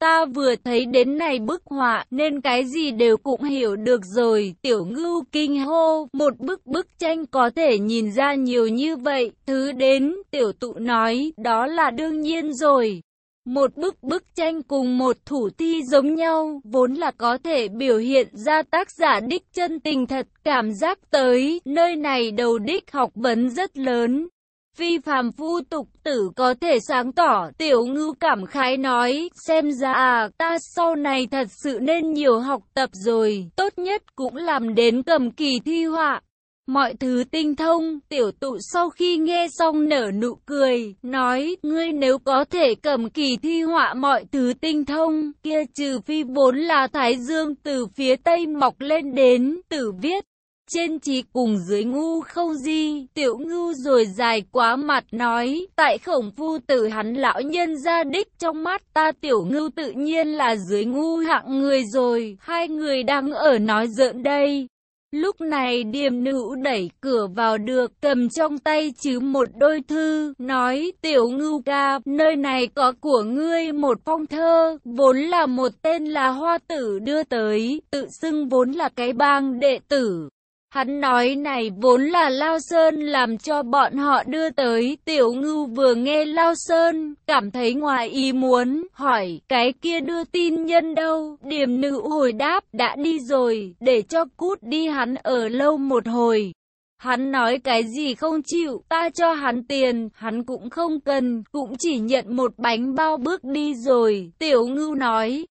Ta vừa thấy đến này bức họa nên cái gì đều cũng hiểu được rồi. Tiểu ngưu kinh hô, một bức bức tranh có thể nhìn ra nhiều như vậy. Thứ đến, tiểu tụ nói, đó là đương nhiên rồi. Một bức bức tranh cùng một thủ thi giống nhau, vốn là có thể biểu hiện ra tác giả đích chân tình thật, cảm giác tới, nơi này đầu đích học vấn rất lớn. Phi phàm phu tục tử có thể sáng tỏ, tiểu ngư cảm khái nói, xem ra à, ta sau này thật sự nên nhiều học tập rồi, tốt nhất cũng làm đến cầm kỳ thi họa. Mọi thứ tinh thông, tiểu tụ sau khi nghe xong nở nụ cười, nói, ngươi nếu có thể cầm kỳ thi họa mọi thứ tinh thông, kia trừ phi vốn là Thái Dương từ phía Tây mọc lên đến, tử viết. Trên trí cùng dưới ngu không di, tiểu ngưu rồi dài quá mặt nói, tại khổng phu tử hắn lão nhân ra đích trong mắt ta tiểu ngưu tự nhiên là dưới ngu hạng người rồi, hai người đang ở nói giỡn đây. Lúc này điềm nữ đẩy cửa vào được cầm trong tay chứ một đôi thư, nói tiểu ngưu ca, nơi này có của ngươi một phong thơ, vốn là một tên là hoa tử đưa tới, tự xưng vốn là cái bang đệ tử. Hắn nói này vốn là Lao Sơn làm cho bọn họ đưa tới, tiểu ngưu vừa nghe Lao Sơn, cảm thấy ngoài ý muốn, hỏi, cái kia đưa tin nhân đâu, điểm nữ hồi đáp, đã đi rồi, để cho cút đi hắn ở lâu một hồi. Hắn nói cái gì không chịu, ta cho hắn tiền, hắn cũng không cần, cũng chỉ nhận một bánh bao bước đi rồi, tiểu ngưu nói,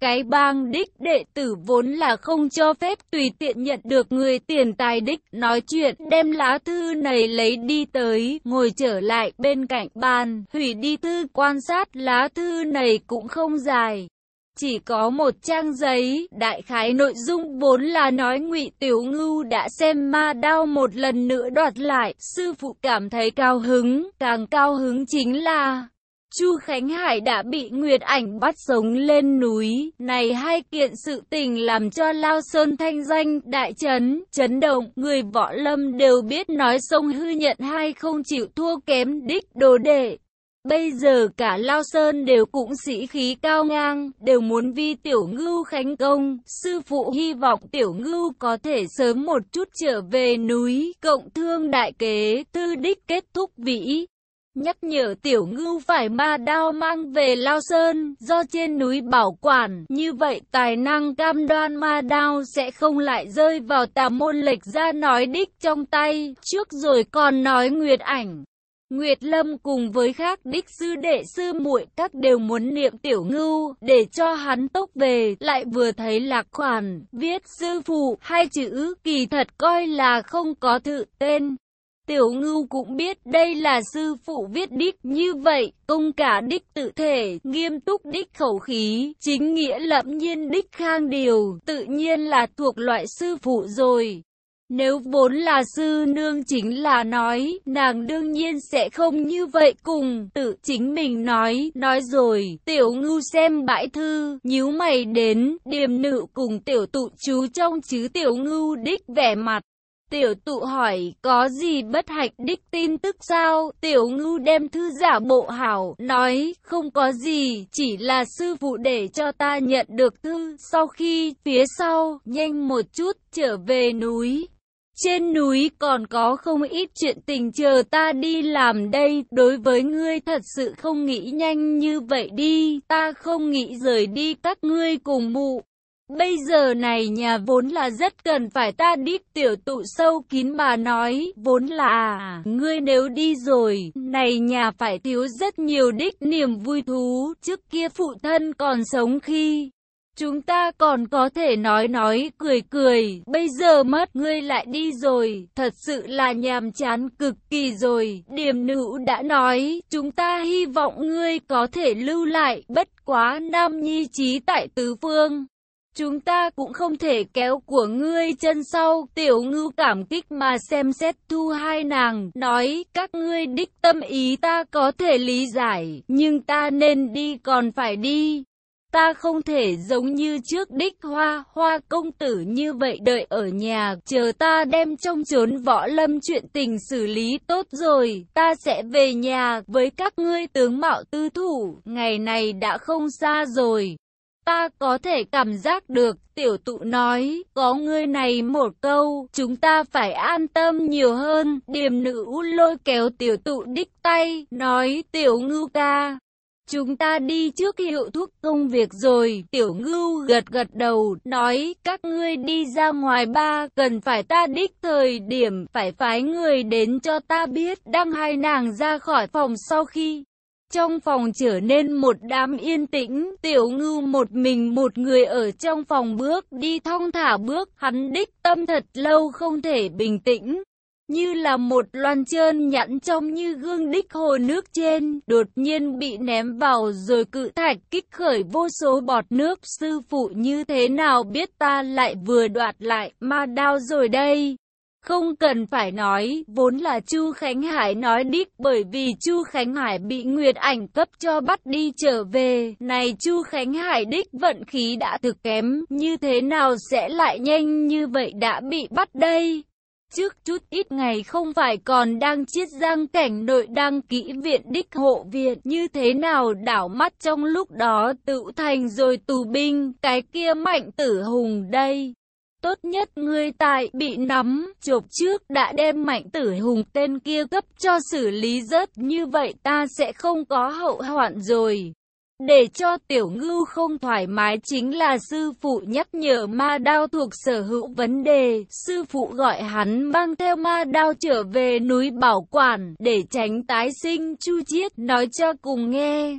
cái bang đích đệ tử vốn là không cho phép tùy tiện nhận được người tiền tài đích. Nói chuyện, đem lá thư này lấy đi tới, ngồi trở lại bên cạnh bàn. Hủy đi thư, quan sát, lá thư này cũng không dài. Chỉ có một trang giấy. Đại khái nội dung vốn là nói ngụy tiểu ngưu đã xem ma đao một lần nữa đoạt lại. Sư phụ cảm thấy cao hứng. Càng cao hứng chính là Chu Khánh Hải đã bị Nguyệt Ảnh bắt sống lên núi. Này hai kiện sự tình làm cho Lao Sơn thanh danh, đại chấn, chấn động, người võ lâm đều biết nói sông hư nhận hai không chịu thua kém đích đồ đệ. Bây giờ cả Lao Sơn đều cũng sĩ khí cao ngang, đều muốn vi Tiểu Ngưu khánh công. Sư phụ hy vọng Tiểu Ngưu có thể sớm một chút trở về núi, cộng thương đại kế, tư đích kết thúc vĩ nhắc nhở tiểu ngưu phải ma đao mang về Lao Sơn, do trên núi bảo quản, như vậy tài năng cam đoan ma đao sẽ không lại rơi vào tà môn lệch ra nói đích trong tay, trước rồi còn nói nguyệt ảnh. Nguyệt Lâm cùng với khác đích sư đệ sư muội các đều muốn niệm tiểu ngưu để cho hắn tốc về, lại vừa thấy lạc khoản, viết sư phụ hai chữ kỳ thật coi là không có thự tên. Tiểu ngưu cũng biết đây là sư phụ viết đích như vậy, công cả đích tự thể, nghiêm túc đích khẩu khí, chính nghĩa lẫm nhiên đích khang điều, tự nhiên là thuộc loại sư phụ rồi. Nếu vốn là sư nương chính là nói, nàng đương nhiên sẽ không như vậy cùng, tự chính mình nói, nói rồi, tiểu ngưu xem bãi thư, nhíu mày đến, điềm nữ cùng tiểu tụ chú trong chứ tiểu ngưu đích vẻ mặt. Tiểu tụ hỏi, có gì bất hạch đích tin tức sao? Tiểu ngưu đem thư giả bộ hảo, nói, không có gì, chỉ là sư phụ để cho ta nhận được thư. Sau khi, phía sau, nhanh một chút, trở về núi. Trên núi còn có không ít chuyện tình chờ ta đi làm đây, đối với ngươi thật sự không nghĩ nhanh như vậy đi, ta không nghĩ rời đi các ngươi cùng mụ. Bây giờ này nhà vốn là rất cần phải ta đích tiểu tụ sâu kín mà nói, vốn là, à, ngươi nếu đi rồi, này nhà phải thiếu rất nhiều đích niềm vui thú, trước kia phụ thân còn sống khi. Chúng ta còn có thể nói nói, cười cười, bây giờ mất ngươi lại đi rồi, thật sự là nhàm chán cực kỳ rồi. điểm nữ đã nói, chúng ta hy vọng ngươi có thể lưu lại, bất quá nam nhi trí tại tứ phương. Chúng ta cũng không thể kéo của ngươi chân sau, tiểu ngư cảm kích mà xem xét thu hai nàng, nói các ngươi đích tâm ý ta có thể lý giải, nhưng ta nên đi còn phải đi. Ta không thể giống như trước đích hoa, hoa công tử như vậy đợi ở nhà, chờ ta đem trong chốn võ lâm chuyện tình xử lý tốt rồi, ta sẽ về nhà với các ngươi tướng mạo tư thủ, ngày này đã không xa rồi. Ta có thể cảm giác được, tiểu tụ nói, có ngươi này một câu, chúng ta phải an tâm nhiều hơn. Điềm nữ lôi kéo tiểu tụ đích tay, nói tiểu ngưu ca. Chúng ta đi trước hiệu thuốc công việc rồi, tiểu ngưu gật gật đầu, nói các ngươi đi ra ngoài ba, cần phải ta đích thời điểm, phải phái người đến cho ta biết, đăng hai nàng ra khỏi phòng sau khi trong phòng trở nên một đám yên tĩnh, tiểu ngư một mình một người ở trong phòng bước đi thong thả bước, hắn đích tâm thật lâu không thể bình tĩnh. Như là một loan trơn nhẵn trong như gương đích hồ nước trên, đột nhiên bị ném vào rồi cự thạch kích khởi vô số bọt nước. Sư phụ như thế nào biết ta lại vừa đoạt lại ma đao rồi đây? Không cần phải nói, vốn là Chu Khánh Hải nói đích bởi vì Chu Khánh Hải bị Nguyệt Ảnh cấp cho bắt đi trở về. Này Chu Khánh Hải đích vận khí đã thực kém, như thế nào sẽ lại nhanh như vậy đã bị bắt đây? Trước chút ít ngày không phải còn đang chiết giang cảnh nội đăng kỹ viện đích hộ viện như thế nào đảo mắt trong lúc đó tự thành rồi tù binh, cái kia mạnh tử hùng đây. Tốt nhất ngươi tại bị nắm, chụp trước đã đem mạnh tử hùng tên kia cấp cho xử lý rớt như vậy ta sẽ không có hậu hoạn rồi. Để cho tiểu ngưu không thoải mái chính là sư phụ nhắc nhở ma đao thuộc sở hữu vấn đề. Sư phụ gọi hắn mang theo ma đao trở về núi bảo quản để tránh tái sinh chu chiết nói cho cùng nghe.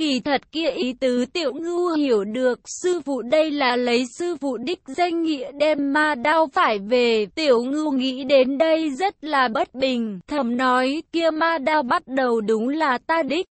Kỳ thật kia ý tứ tiểu ngưu hiểu được, sư phụ đây là lấy sư phụ đích danh nghĩa đem ma đao phải về, tiểu ngưu nghĩ đến đây rất là bất bình, thầm nói kia ma đao bắt đầu đúng là ta đích.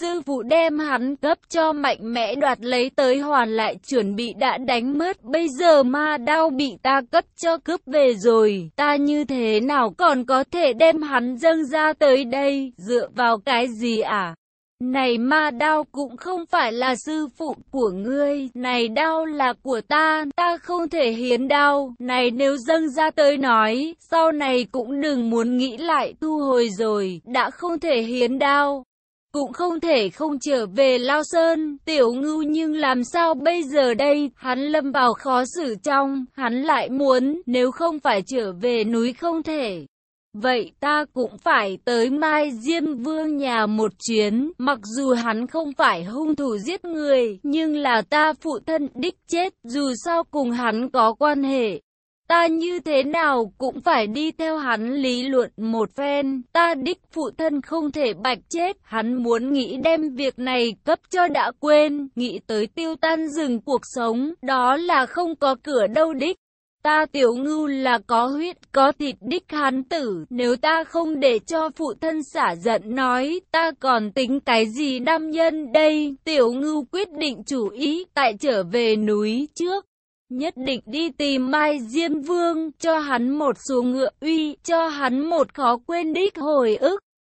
Sư phụ đem hắn cấp cho mạnh mẽ đoạt lấy tới hoàn lại chuẩn bị đã đánh mất. Bây giờ ma đao bị ta cấp cho cướp về rồi Ta như thế nào còn có thể đem hắn dâng ra tới đây? Dựa vào cái gì à? Này ma đao cũng không phải là sư phụ của ngươi, này đao là của ta, ta không thể hiến đao, này nếu dâng ra tới nói, sau này cũng đừng muốn nghĩ lại thu hồi rồi, đã không thể hiến đao. Cũng không thể không trở về Lao Sơn, tiểu ngưu nhưng làm sao bây giờ đây, hắn lâm vào khó xử trong, hắn lại muốn, nếu không phải trở về núi không thể. Vậy ta cũng phải tới Mai Diêm Vương nhà một chuyến, mặc dù hắn không phải hung thủ giết người, nhưng là ta phụ thân đích chết, dù sao cùng hắn có quan hệ. Ta như thế nào cũng phải đi theo hắn lý luận một phen, ta đích phụ thân không thể bạch chết, hắn muốn nghĩ đem việc này cấp cho đã quên, nghĩ tới tiêu tan dừng cuộc sống, đó là không có cửa đâu đích. Ta tiểu ngưu là có huyết, có thịt đích hán tử, nếu ta không để cho phụ thân xả giận nói, ta còn tính cái gì nam nhân đây, tiểu ngưu quyết định chủ ý, tại trở về núi trước. Nhất định đi tìm Mai Diêm Vương, cho hắn một số ngựa uy, cho hắn một khó quên đích hồi ức.